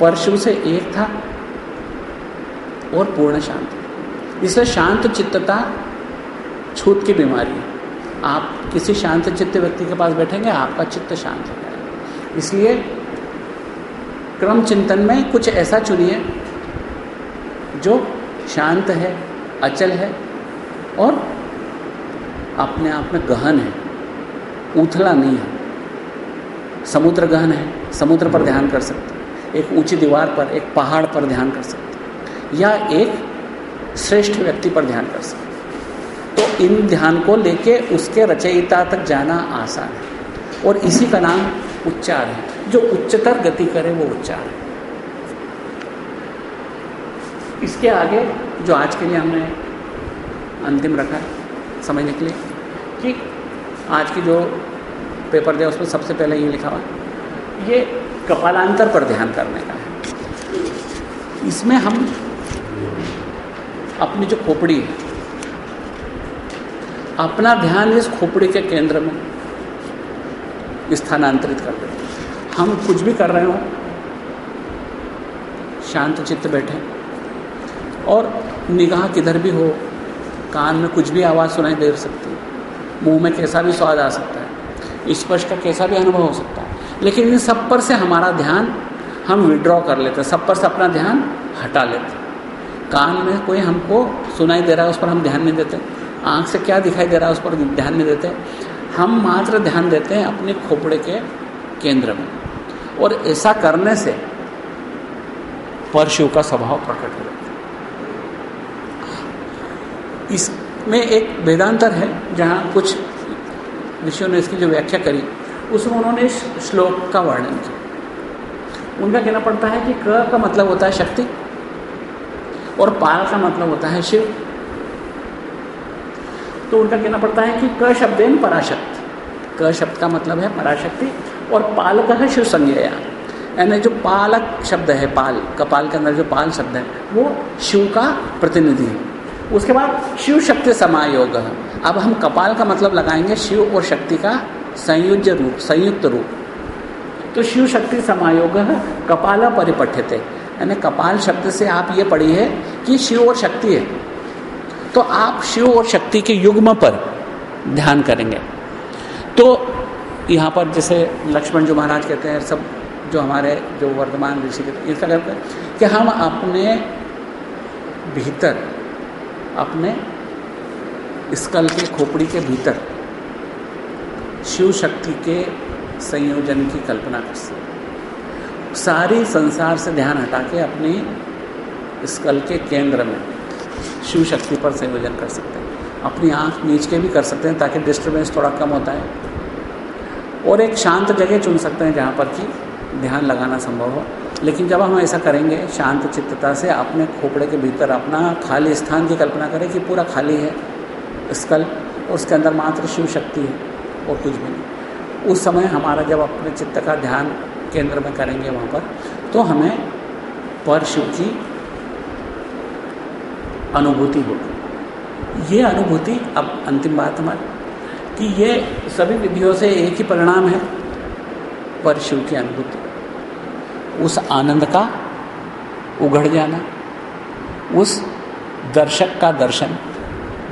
परशु से एक था और पूर्ण शांत। इसलिए शांत चित्तता छूत की बीमारी है। आप किसी शांत चित्त व्यक्ति के पास बैठेंगे, आपका चित्त शांत हो जाएगा। इसलिए क्रम चिंतन में कुछ ऐसा चुनिए जो शांत है, अचल है और अपने आप में गहन है, उथला नहीं है। समुद्र गहन है, समुद्र पर ध्यान कर सकते एक ऊँची दीवार पर, एक पहाड़ पर ध्यान कर सकते या एक श्रेष्ठ व्यक्ति पर ध्यान कर सकते तो इन ध्यान को लेके उसके रचयिता तक जाना आसान है। और इसी का नाम उच्चार है। जो उच्चतर गति करे, वो उच्चार है। इसके आगे जो आज के लिए हमने अंतिम रखा है, समझने के लिए, कि आज की जो पेपर दिया, उसमें सबसे पहले ये लिखा हुआ ये कपालांतर पर ध्यान करने का है। इसमें हम अपनी जो खोपड़ी है, अपना ध्यान इस खोपड़ी के केंद्र में स्थानांतरित कर देते हम कुछ भी कर रहे हो, शांत चित्त बैठे। और निगाह किधर भी हो, कान में कुछ भी आवाज़ सुनाई दे सकती है। मुँह में कैसा भी स्वाद आ सकता है। स्पर्श का कैसा भी अनुभव हो सकता है। लेकिन इन सब पर से हमारा ध्यान हम विड्रॉ कर लेते हैं। सब पर से अपना ध्यान हटा लेते हैं। कान में कोई हमको सुनाई दे रहा है, उस पर हम ध्यान नहीं देते। आँख से क्या दिखाई दे रहा है, उस पर ध्यान नहीं देते। हम मात्र ध्यान देते हैं अपने खोपड़े के केंद्र में। और ऐसा करने से परशु का स्वभाव प्रकट हो जाता है। इसमें एक वेदांतर है, जहाँ कुछ ऋषियों ने इसकी जो व्याख्या करी, उसमें उन्होंने इस श्लोक का वर्णन किया। उनका कहना पड़ता है कि क का मतलब होता है शक्ति, और पाल का मतलब होता है शिव। तो उनका कहना पड़ता है कि क शब्द पराशक्त। क शब्द का मतलब है पराशक्ति और पालक है शिव संज्ञा यानी जो पालक शब्द है, पाल, कपाल के अंदर जो पाल शब्द है, वो शिव का प्रतिनिधि है। उसके बाद शिव शक्ति समायोग अब हम कपाल का मतलब लगाएँगे शिव और शक्ति का संयुज रूप, संयुक्त रूप। तो शिव शक्ति समायोग कपाल परिपठ्यते यानी कपाल शब्द से आप ये पढ़ी है कि शिव और शक्ति है। तो आप शिव और शक्ति के युग्म पर ध्यान करेंगे। तो यहाँ पर जैसे लक्ष्मण जो महाराज कहते हैं, सब जो हमारे, जो वर्तमान ऋषि कहते इसका कहते हैं कि हम अपने भीतर, अपने स्कल के खोपड़ी के भीतर शिव शक्ति के संयोजन की कल्पना कर सकते सारी संसार से ध्यान हटा के अपनी स्कल के केंद्र में शिव शक्ति पर संयोजन कर सकते हैं। अपनी आँख नीच के भी कर सकते हैं ताकि डिस्टर्बेंस थोड़ा कम होता है। और एक शांत जगह चुन सकते हैं जहाँ पर कि ध्यान लगाना संभव हो। लेकिन जब हम ऐसा करेंगे, शांत चित्तता से अपने खोपड़े के भीतर अपना खाली स्थान की कल्पना करें कि पूरा खाली है। स्कल और उसके अंदर मात्र शिव शक्ति है और कुछ भी नहीं। उस समय हमारा जब अपने चित्त का ध्यान केंद्र में करेंगे वहाँ पर तो हमें पर शिव की अनुभूति होगी ये अनुभूति अब अंतिम बात हमारी, कि ये सभी विधियों से एक ही परिणाम है, पर शिव की अनुभूति। उस आनंद का उघड़ जाना, उस दर्शक का दर्शन,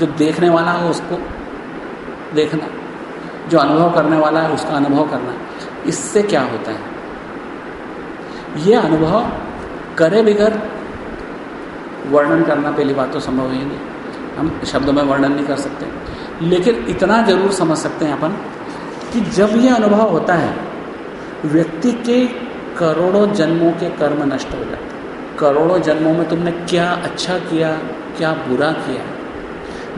जो देखने वाला हो उसको देखना, जो अनुभव करने वाला है उसका अनुभव करना, इससे क्या होता है? ये अनुभव करे बिगर वर्णन करना पहली बात तो संभव ही। नहीं हम शब्दों में वर्णन नहीं कर सकते। लेकिन इतना ज़रूर समझ सकते हैं अपन कि जब यह अनुभव होता है, व्यक्ति के करोड़ों जन्मों के कर्म नष्ट हो जाते हैं। करोड़ों जन्मों में तुमने क्या अच्छा किया, क्या बुरा किया?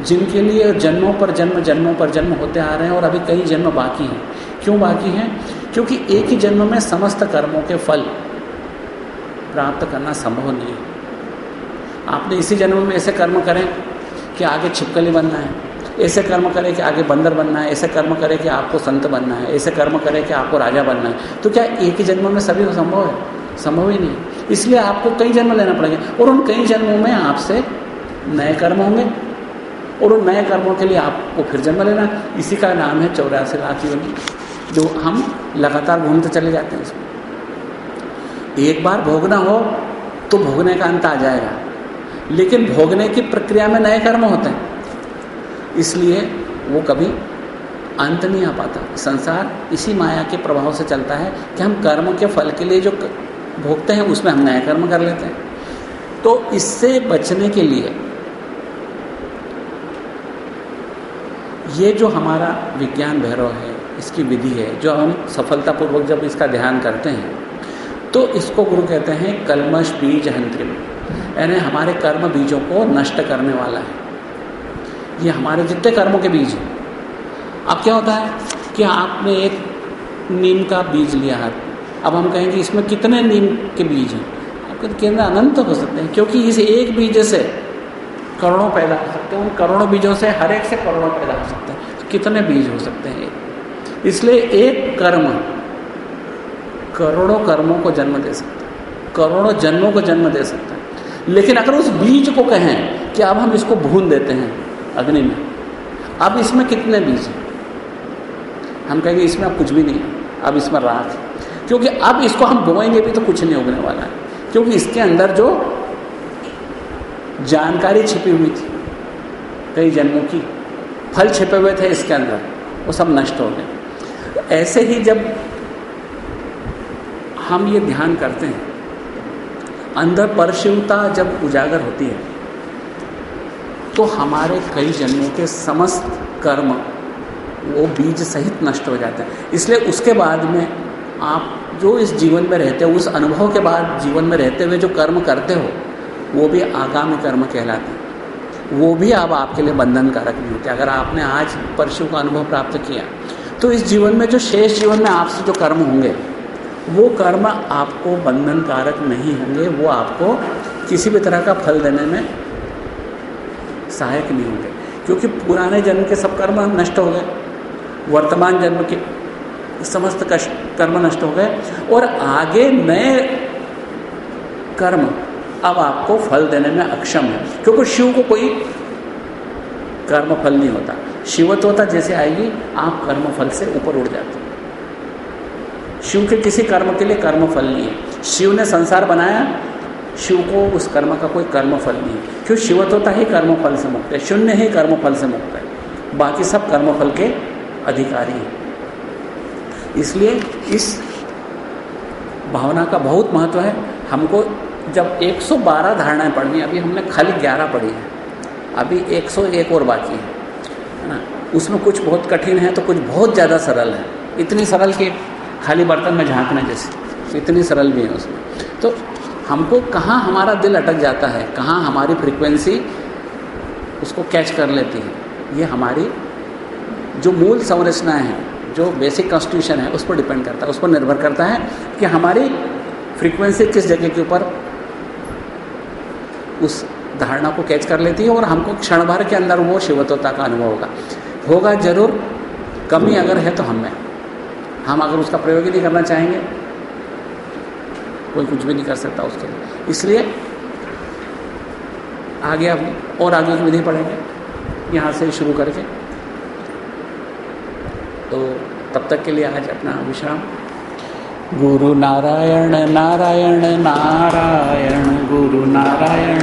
जिनके लिए जन्मों पर जन्म, जन्मों पर जन्म होते आ रहे हैं और अभी कई जन्म बाकी हैं। क्यों बाकी हैं? क्योंकि एक ही जन्म में समस्त कर्मों के फल प्राप्त करना संभव नहीं है। आपने इसी जन्म में ऐसे कर्म करें कि आगे छिपकली बनना है, ऐसे कर्म करें कि आगे बंदर बनना है, ऐसे कर्म करें कि आपको संत बनना है, ऐसे कर्म करें कि आपको राजा बनना है। तो क्या एक ही जन्म में सभी संभव है? संभव ही नहीं। इसलिए आपको कई जन्म लेना पड़ेगा और उन कई जन्मों में आपसे नए कर्म होंगे और उन नए कर्मों के लिए आपको फिर जन्म लेना इसी का नाम है चौरासी लाख योनि जो हम लगातार घूमते चले जाते हैं इसमें। एक बार भोगना हो तो भोगने का अंत आ जाएगा। लेकिन भोगने की प्रक्रिया में नए कर्म होते हैं। इसलिए वो कभी अंत नहीं आ पाता। संसार इसी माया के प्रभाव से चलता है कि हम कर्म के फल के लिए जो भोगते हैं, उसमें हम नया कर्म कर लेते हैं। तो इससे बचने के लिए ये जो हमारा विज्ञान भैरव है, इसकी विधि है, जो हम सफलतापूर्वक जब इसका ध्यान करते हैं तो इसको गुरु कहते हैं कलमश बीज हंत्रिम। यानी हमारे कर्म बीजों को नष्ट करने वाला है। ये हमारे जितने कर्मों के बीज हैं। अब क्या होता है कि आपने एक नीम का बीज लिया है। अब हम कहेंगे, इसमें कितने नीम के बीज हैं? आपके केंद्र अनंत हो सकते हैं, क्योंकि इस एक बीज से करोड़ों पैदा हो सकते हैं, उन करोड़ों बीजों से हर एक से करोड़ों पैदा हो सकते हैं। तो कितने बीज हो सकते हैं? इसलिए एक कर्म करोड़ों कर्मों को जन्म दे सकता है। करोड़ों जन्मों को जन्म दे सकता है। लेकिन अगर उस बीज को कहें कि अब हम इसको भून देते हैं अग्नि में, अब इसमें कितने बीज हैं? हम कहेंगे, इसमें अब कुछ भी नहीं अब इसमें राख क्योंकि अब इसको हम बोएँगे भी तो कुछ नहीं उगने वाला है। क्योंकि इसके अंदर जो जानकारी छिपी हुई थी, कई जन्मों की, फल छिपे हुए थे इसके अंदर, वो सब नष्ट हो गए। ऐसे ही जब हम ये ध्यान करते हैं अंदर परशिवता जब उजागर होती है तो हमारे कई जन्मों के समस्त कर्म, वो बीज सहित नष्ट हो जाते हैं। इसलिए उसके बाद में आप जो इस जीवन में रहते हो, उस अनुभव के बाद जीवन में रहते हुए जो कर्म करते हो, वो भी आगामी कर्म कहलाते हैं। वो भी अब आपके लिए बंधन कारक नहीं होते। अगर आपने आज परशु का अनुभव प्राप्त किया तो इस जीवन में जो शेष जीवन में आपसे जो कर्म होंगे वो कर्म आपको बंधन कारक नहीं होंगे, वो आपको किसी भी तरह का फल देने में सहायक नहीं होंगे। क्योंकि पुराने जन्म के सब कर्म नष्ट हो गए, वर्तमान जन्म के समस्त कष्ट कर्म नष्ट हो गए और आगे नए कर्म अब आपको फल देने में अक्षम है। क्योंकि शिव को कोई कर्म फल नहीं होता। शिवत्वता जैसे आएगी, आप कर्म फल से ऊपर उड़ जाते शिव के किसी कर्म के लिए कर्म फल नहीं है। शिव ने संसार बनाया, शिव को उस कर्म का कोई कर्म फल नहीं है। क्यों? शिवत्वता ही कर्म फल से मुक्त है, शून्य ही कर्म फल से मुक्त है। बाकी सब कर्म फल के अधिकारी हैं। इसलिए इस भावना का बहुत महत्व है। हमको जब 112 धारणाएँ पढ़नी अभी हमने खाली 11 पढ़ी है। अभी 101 और बाकी है ना? उसमें कुछ बहुत कठिन है तो कुछ बहुत ज़्यादा सरल है। इतनी सरल कि खाली बर्तन में झांकने जैसे। इतनी सरल भी है उसमें। तो हमको कहाँ हमारा दिल अटक जाता है, कहाँ हमारी फ्रिक्वेंसी उसको कैच कर लेती है, ये हमारी जो मूल संरचनाएँ हैं, जो बेसिक कॉन्स्टिट्यूशन है, उस पर डिपेंड करता है, उस पर निर्भर करता है कि हमारी फ्रीक्वेंसी किस जगह के ऊपर उस धारणा को कैच कर लेती है और हमको क्षण भर के अंदर वो शिवत्वता का अनुभव होगा। होगा ज़रूर, कमी अगर है तो हमें हम अगर उसका प्रयोग ही नहीं करना चाहेंगे, कोई कुछ भी नहीं कर सकता उसके लिए। इसलिए आगे हम और आगे की विधि पढ़ेंगे। यहाँ से शुरू करके। तो तब तक के लिए आज अपना विश्राम। गुरु नारायण नारायण नारायण, गुरु नारायण।